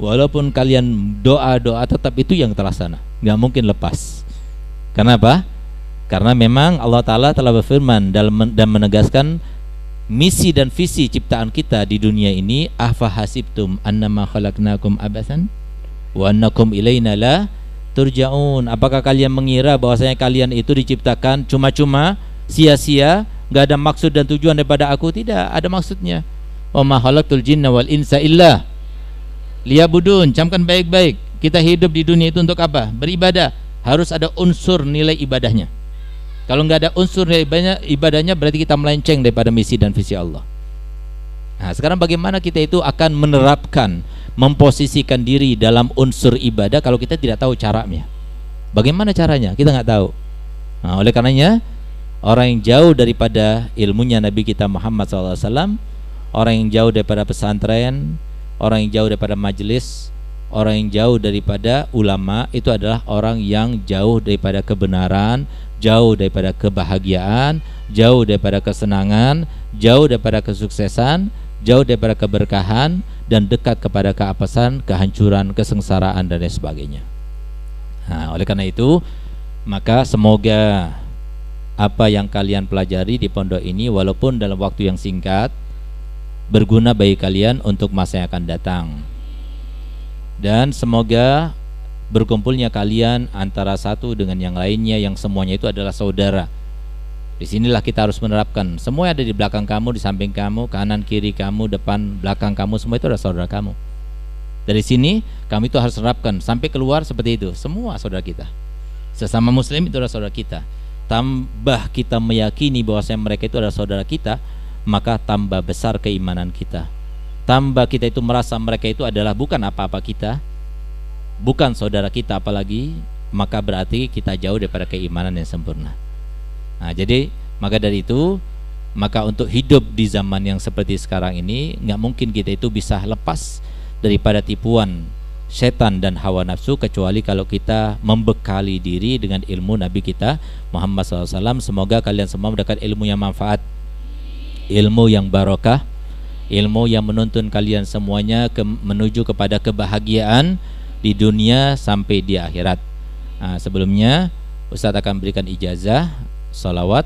walaupun kalian doa-doa tetap itu yang terlaksana nggak mungkin lepas. Kenapa? Karena memang Allah Ta'ala telah berfirman dan menegaskan misi dan visi ciptaan kita di dunia ini ahfa hasibtum annama khalaqnakum abasan wa annakum ilaina la turja'un. Apakah kalian mengira bahwasanya kalian itu diciptakan cuma-cuma sia-sia nggak ada maksud dan tujuan daripada aku tidak ada maksudnya wa ma khalaqtul jinna wal insa illa Liyabudun, camkan baik-baik. Kita hidup di dunia itu untuk apa? Beribadah. Harus ada unsur nilai ibadahnya. Kalau nggak ada unsur nilai ibadahnya, ibadahnya berarti kita melenceng daripada misi dan visi Allah. Nah, sekarang bagaimana kita itu akan menerapkan, memposisikan diri dalam unsur ibadah kalau kita tidak tahu caranya? Bagaimana caranya? Kita nggak tahu. Nah, oleh karenanya orang yang jauh daripada ilmunya Nabi kita Muhammad SAW, orang yang jauh daripada pesantren, orang yang jauh daripada majelis, orang yang jauh daripada ulama itu adalah orang yang jauh daripada kebenaran, jauh daripada kebahagiaan, jauh daripada kesenangan, jauh daripada kesuksesan, jauh daripada keberkahan dan dekat kepada keapasan, kehancuran, kesengsaraan dan lain sebagainya. Nah, oleh karena itu, maka semoga apa yang kalian pelajari di pondok ini walaupun dalam waktu yang singkat berguna bagi kalian untuk masa yang akan datang. Dan semoga berkumpulnya kalian antara satu dengan yang lainnya yang semuanya itu adalah saudara. Di sinilah kita harus menerapkan semua yang ada di belakang kamu, di samping kamu, kanan kiri kamu, depan belakang kamu, semua itu adalah saudara kamu. Dari sini kami itu harus menerapkan sampai keluar seperti itu, semua saudara kita. Sesama muslim itu adalah saudara kita. Tambah kita meyakini bahwa mereka itu adalah saudara kita, maka tambah besar keimanan kita. Tambah kita itu merasa mereka itu adalah bukan apa-apa kita, bukan saudara kita apalagi, maka berarti kita jauh daripada keimanan yang sempurna. Nah, jadi maka dari itu, maka untuk hidup di zaman yang seperti sekarang ini, nggak mungkin kita itu bisa lepas daripada tipuan setan dan hawa nafsu kecuali kalau kita membekali diri dengan ilmu Nabi kita Muhammad SAW. Semoga kalian semua mendapat ilmu yang manfaat ilmu yang barokah, ilmu yang menuntun kalian semuanya ke, menuju kepada kebahagiaan di dunia sampai di akhirat. Nah, sebelumnya Ustadz akan berikan ijazah, salawat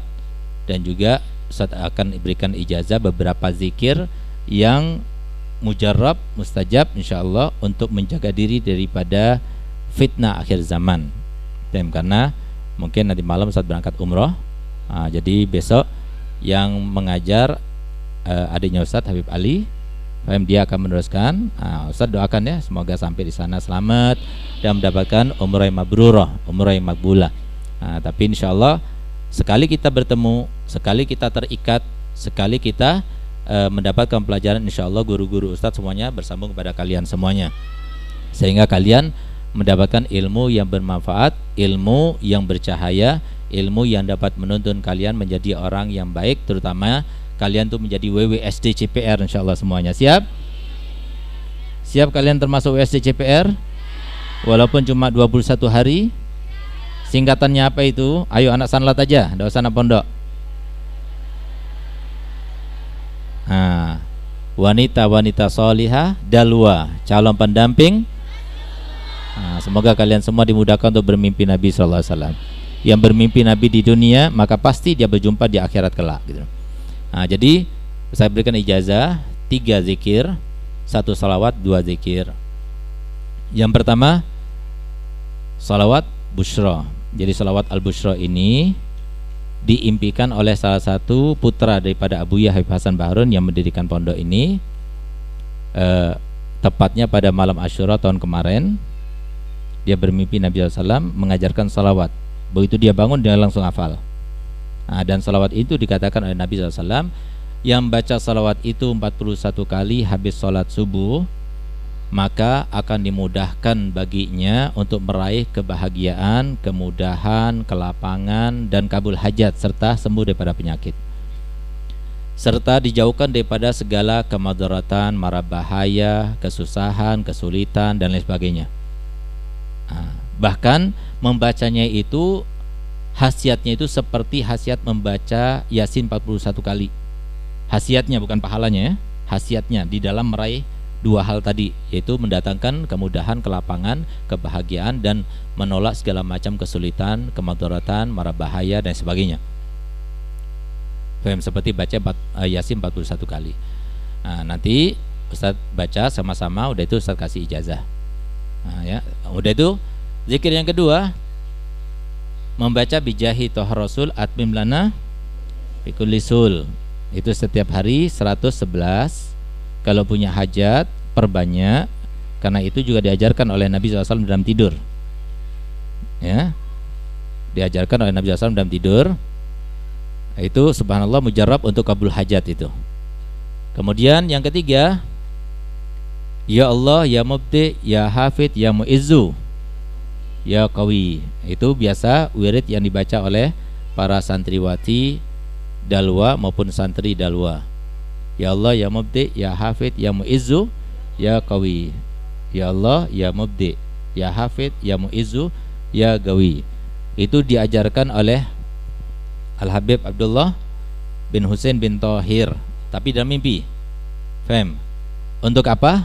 dan juga Ustadz akan berikan ijazah beberapa zikir yang mujarab, mustajab insyaallah untuk menjaga diri daripada fitnah akhir zaman. Dan karena mungkin nanti malam saat berangkat umroh, nah, jadi besok yang mengajar uh, adiknya Ustadz Habib Ali dia akan meneruskan uh, Ustadz doakan ya semoga sampai di sana selamat dan mendapatkan umrah yang mabrurah umrah yang makbulah uh, tapi insya Allah sekali kita bertemu sekali kita terikat sekali kita uh, mendapatkan pelajaran insya Allah guru-guru Ustadz semuanya bersambung kepada kalian semuanya. Sehingga kalian mendapatkan ilmu yang bermanfaat ilmu yang bercahaya ilmu yang dapat menuntun kalian menjadi orang yang baik terutama kalian tuh menjadi WWSD CPR insyaallah semuanya. Siap? Siap kalian termasuk WSD CPR walaupun cuma 21 hari singkatannya apa itu? Ayo anak sanlat aja usah anak pondok nah, wanita-wanita soliha dalwa calon pendamping nah, semoga kalian semua dimudahkan untuk bermimpi Nabi Wasallam yang bermimpi Nabi di dunia maka pasti dia berjumpa di akhirat kelak gitu. Nah, jadi saya berikan ijazah tiga zikir, satu salawat, dua zikir. Yang pertama salawat bushra. Jadi salawat al bushra ini diimpikan oleh salah satu putra daripada Abu Yahya Hasan Bahrun yang mendirikan pondok ini eh, tepatnya pada malam Ashura tahun kemarin dia bermimpi Nabi SAW mengajarkan salawat Begitu dia bangun dia langsung hafal. Nah, dan salawat itu dikatakan oleh Nabi SAW yang baca salawat itu 41 kali habis sholat subuh maka akan dimudahkan baginya untuk meraih kebahagiaan, kemudahan, kelapangan dan kabul hajat serta sembuh daripada penyakit serta dijauhkan daripada segala kemadaratan, mara bahaya, kesusahan, kesulitan dan lain sebagainya. Bahkan membacanya itu hasiatnya itu seperti hasiat membaca Yasin 41 kali. Hasiatnya bukan pahalanya ya, hasiatnya di dalam meraih dua hal tadi yaitu mendatangkan kemudahan, kelapangan, kebahagiaan dan menolak segala macam kesulitan, kemadaratan, mara bahaya dan sebagainya. Seperti baca uh, Yasin 41 kali. Nah, nanti Ustadz baca sama-sama udah itu Ustadz kasih ijazah. Nah, ya, udah itu Zikir yang kedua membaca bijahi toh rasul atmim lana pikulisul itu setiap hari 111 kalau punya hajat perbanyak karena itu juga diajarkan oleh Nabi SAW dalam tidur. Ya. Diajarkan oleh Nabi SAW dalam tidur. Itu subhanallah mujarab untuk kabul hajat itu. Kemudian yang ketiga ya Allah ya mubti ya hafid ya muizzu ya kawi itu biasa wirid yang dibaca oleh para santriwati dalwa maupun santri dalwa ya Allah ya mubdi ya hafid ya muizzu ya kawi ya Allah ya mubdi ya hafid ya muizzu ya gawi itu diajarkan oleh Al Habib Abdullah bin Husain bin Tohir tapi dalam mimpi Fem untuk apa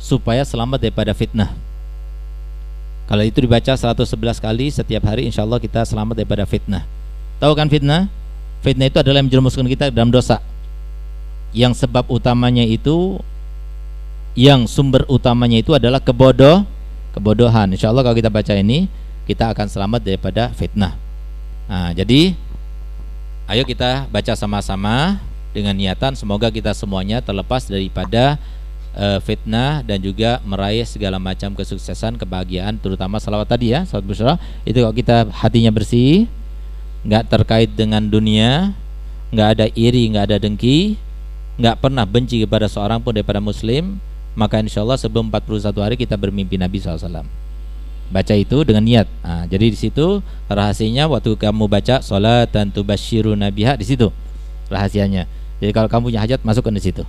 supaya selamat daripada fitnah kalau itu dibaca 111 kali setiap hari insya Allah kita selamat daripada fitnah. Tahu kan fitnah? Fitnah itu adalah yang menjerumuskan kita dalam dosa. Yang sebab utamanya itu yang sumber utamanya itu adalah kebodoh kebodohan. Insya Allah kalau kita baca ini kita akan selamat daripada fitnah. Nah, jadi ayo kita baca sama-sama dengan niatan semoga kita semuanya terlepas daripada uh, fitnah dan juga meraih segala macam kesuksesan, kebahagiaan, terutama salawat tadi ya, salawat bersyarah. Itu kalau kita hatinya bersih, nggak terkait dengan dunia, nggak ada iri, nggak ada dengki, nggak pernah benci kepada seorang pun daripada muslim, maka insya Allah sebelum 41 hari kita bermimpi Nabi SAW. Baca itu dengan niat. Nah, jadi di situ rahasianya waktu kamu baca salat dan tubasyiru nabiha di situ rahasianya. Jadi kalau kamu punya hajat masukkan di situ.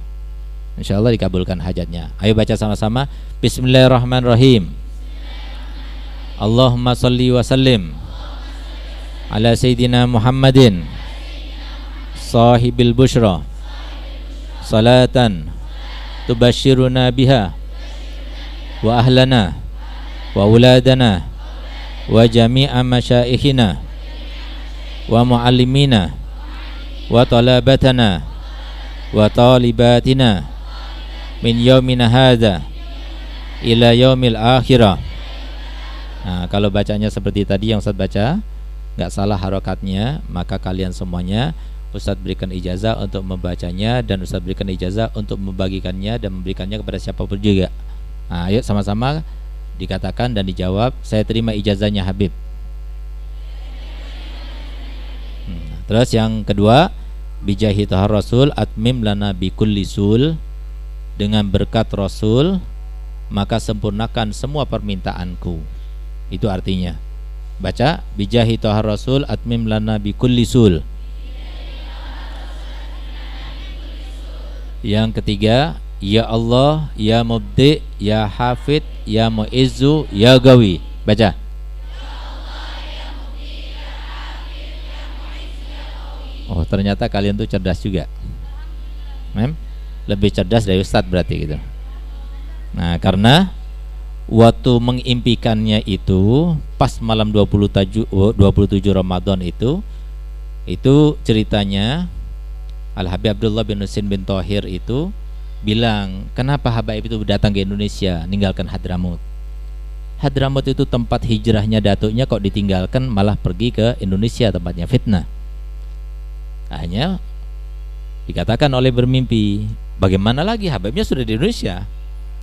Insya Allah dikabulkan hajatnya. Ayo baca sama-sama. Bismillahirrahmanirrahim. Allahumma salli wa sallim ala sayyidina Muhammadin sahibil bushra salatan tubashiruna biha wa ahlana wa uladana wa jami'a masyaikhina wa muallimina wa talabatana wa talibatina min yaumina hadha ila yaumil akhirah. Nah, kalau bacanya seperti tadi yang Ustaz baca nggak salah harokatnya maka kalian semuanya Ustadz berikan ijazah untuk membacanya dan Ustadz berikan ijazah untuk membagikannya dan memberikannya kepada siapa pun juga. Nah, ayo sama-sama dikatakan dan dijawab. Saya terima ijazahnya Habib. Hmm. Terus yang kedua, bijahi tahar Rasul atmim lana bikul lisul dengan berkat Rasul maka sempurnakan semua permintaanku. Itu artinya. Baca bijahi tahar Rasul atmim lana bikul lisul. Yang ketiga, Ya Allah, Ya Mubdi, Ya Hafid, Ya Mu'izzu, Ya Gawi. Baca. Oh, ternyata kalian tuh cerdas juga. Mem? Lebih cerdas dari Ustadz berarti gitu. Nah, karena waktu mengimpikannya itu pas malam 27 27 Ramadan itu itu ceritanya Al Habib Abdullah bin Husain bin Tohir itu bilang, kenapa Habaib itu datang ke Indonesia, ninggalkan Hadramut? Hadramut itu tempat hijrahnya datuknya kok ditinggalkan malah pergi ke Indonesia tempatnya fitnah. Hanya dikatakan oleh bermimpi, bagaimana lagi Habibnya sudah di Indonesia?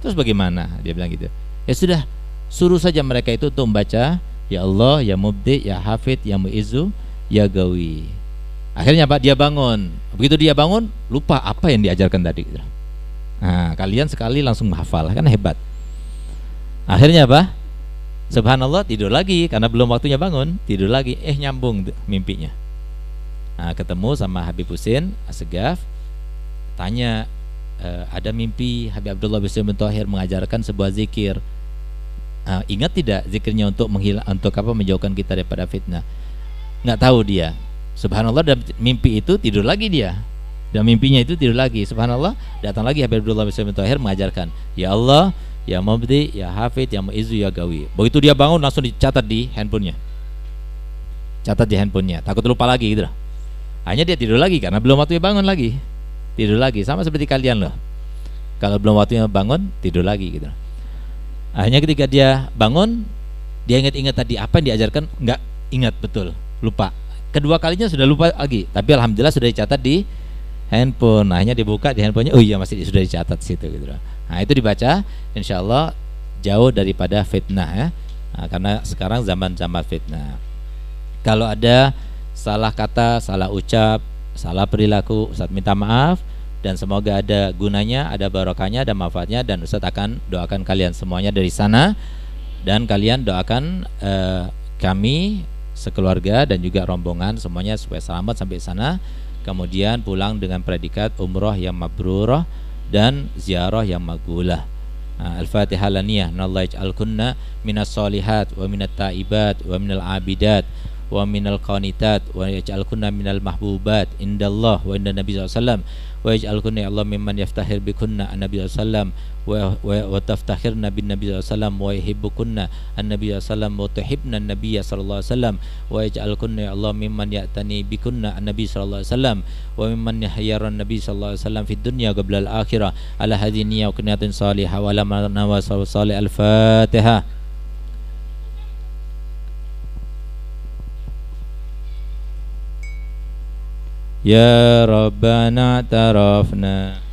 Terus bagaimana? Dia bilang gitu. Ya sudah, suruh saja mereka itu untuk membaca Ya Allah, Ya Mubdi, Ya Hafid, Ya Mu'izu, Ya Gawi. Akhirnya Pak dia bangun. Begitu dia bangun, lupa apa yang diajarkan tadi. Nah, kalian sekali langsung menghafal, kan hebat. Akhirnya apa? Subhanallah tidur lagi karena belum waktunya bangun, tidur lagi. Eh nyambung mimpinya. Nah, ketemu sama Habib Husin Asegaf, tanya e, ada mimpi Habib Abdullah bin Tohir mengajarkan sebuah zikir. Nah, ingat tidak zikirnya untuk menghilang untuk apa menjauhkan kita daripada fitnah? Nggak tahu dia. Subhanallah dan mimpi itu tidur lagi dia. Dan mimpinya itu tidur lagi. Subhanallah datang lagi Habib Abdullah bin Tahir mengajarkan, "Ya Allah, ya Mubdi, ya Hafid, ya Muizu, ya Gawi." Begitu dia bangun langsung dicatat di handphonenya. Catat di handphonenya. Takut lupa lagi gitu. Hanya dia tidur lagi karena belum waktunya bangun lagi. Tidur lagi sama seperti kalian loh. Kalau belum waktunya bangun, tidur lagi gitu. Hanya ketika dia bangun, dia ingat-ingat tadi apa yang diajarkan, nggak ingat betul, lupa kedua kalinya sudah lupa lagi tapi alhamdulillah sudah dicatat di handphone. Nah, akhirnya dibuka di handphonenya. Oh iya masih sudah dicatat situ gitu nah itu dibaca insya Allah jauh daripada fitnah ya. Nah, karena sekarang zaman zaman fitnah. Kalau ada salah kata salah ucap salah perilaku Ustaz minta maaf dan semoga ada gunanya ada barokahnya ada manfaatnya dan Ustaz akan doakan kalian semuanya dari sana. Dan kalian doakan uh, kami sekeluarga dan juga rombongan semuanya supaya selamat sampai sana. Kemudian pulang dengan predikat umroh yang mabrurah dan ziarah yang makbulah. Nah, Al-Fatihah laniyah Nallah ij'al kunna minas solihat wa minat ta'ibat wa minal abidat wa minal qanitat wa yaj'alkunna minal mahbubat. Indallah wa inda nabi sallallahu wa yaj'alkunna ya Allah mimman yaftahir bikunna an nabi sallallahu wa wa taftahirna bin nabi sallallahu wa yuhibbukunna an nabi sallallahu wa tuhibbna an nabiy sallallahu alaihi wasallam wa yaj'alkunna ya Allah mimman ya'tani bikunna an nabi sallallahu alaihi wasallam wa mimman yahyaran nabi sallallahu alaihi wasallam fid dunya qabla al akhirah ala hadhihi niyyah wa qinatin salihah wa la wa يا ربنا اعترفنا.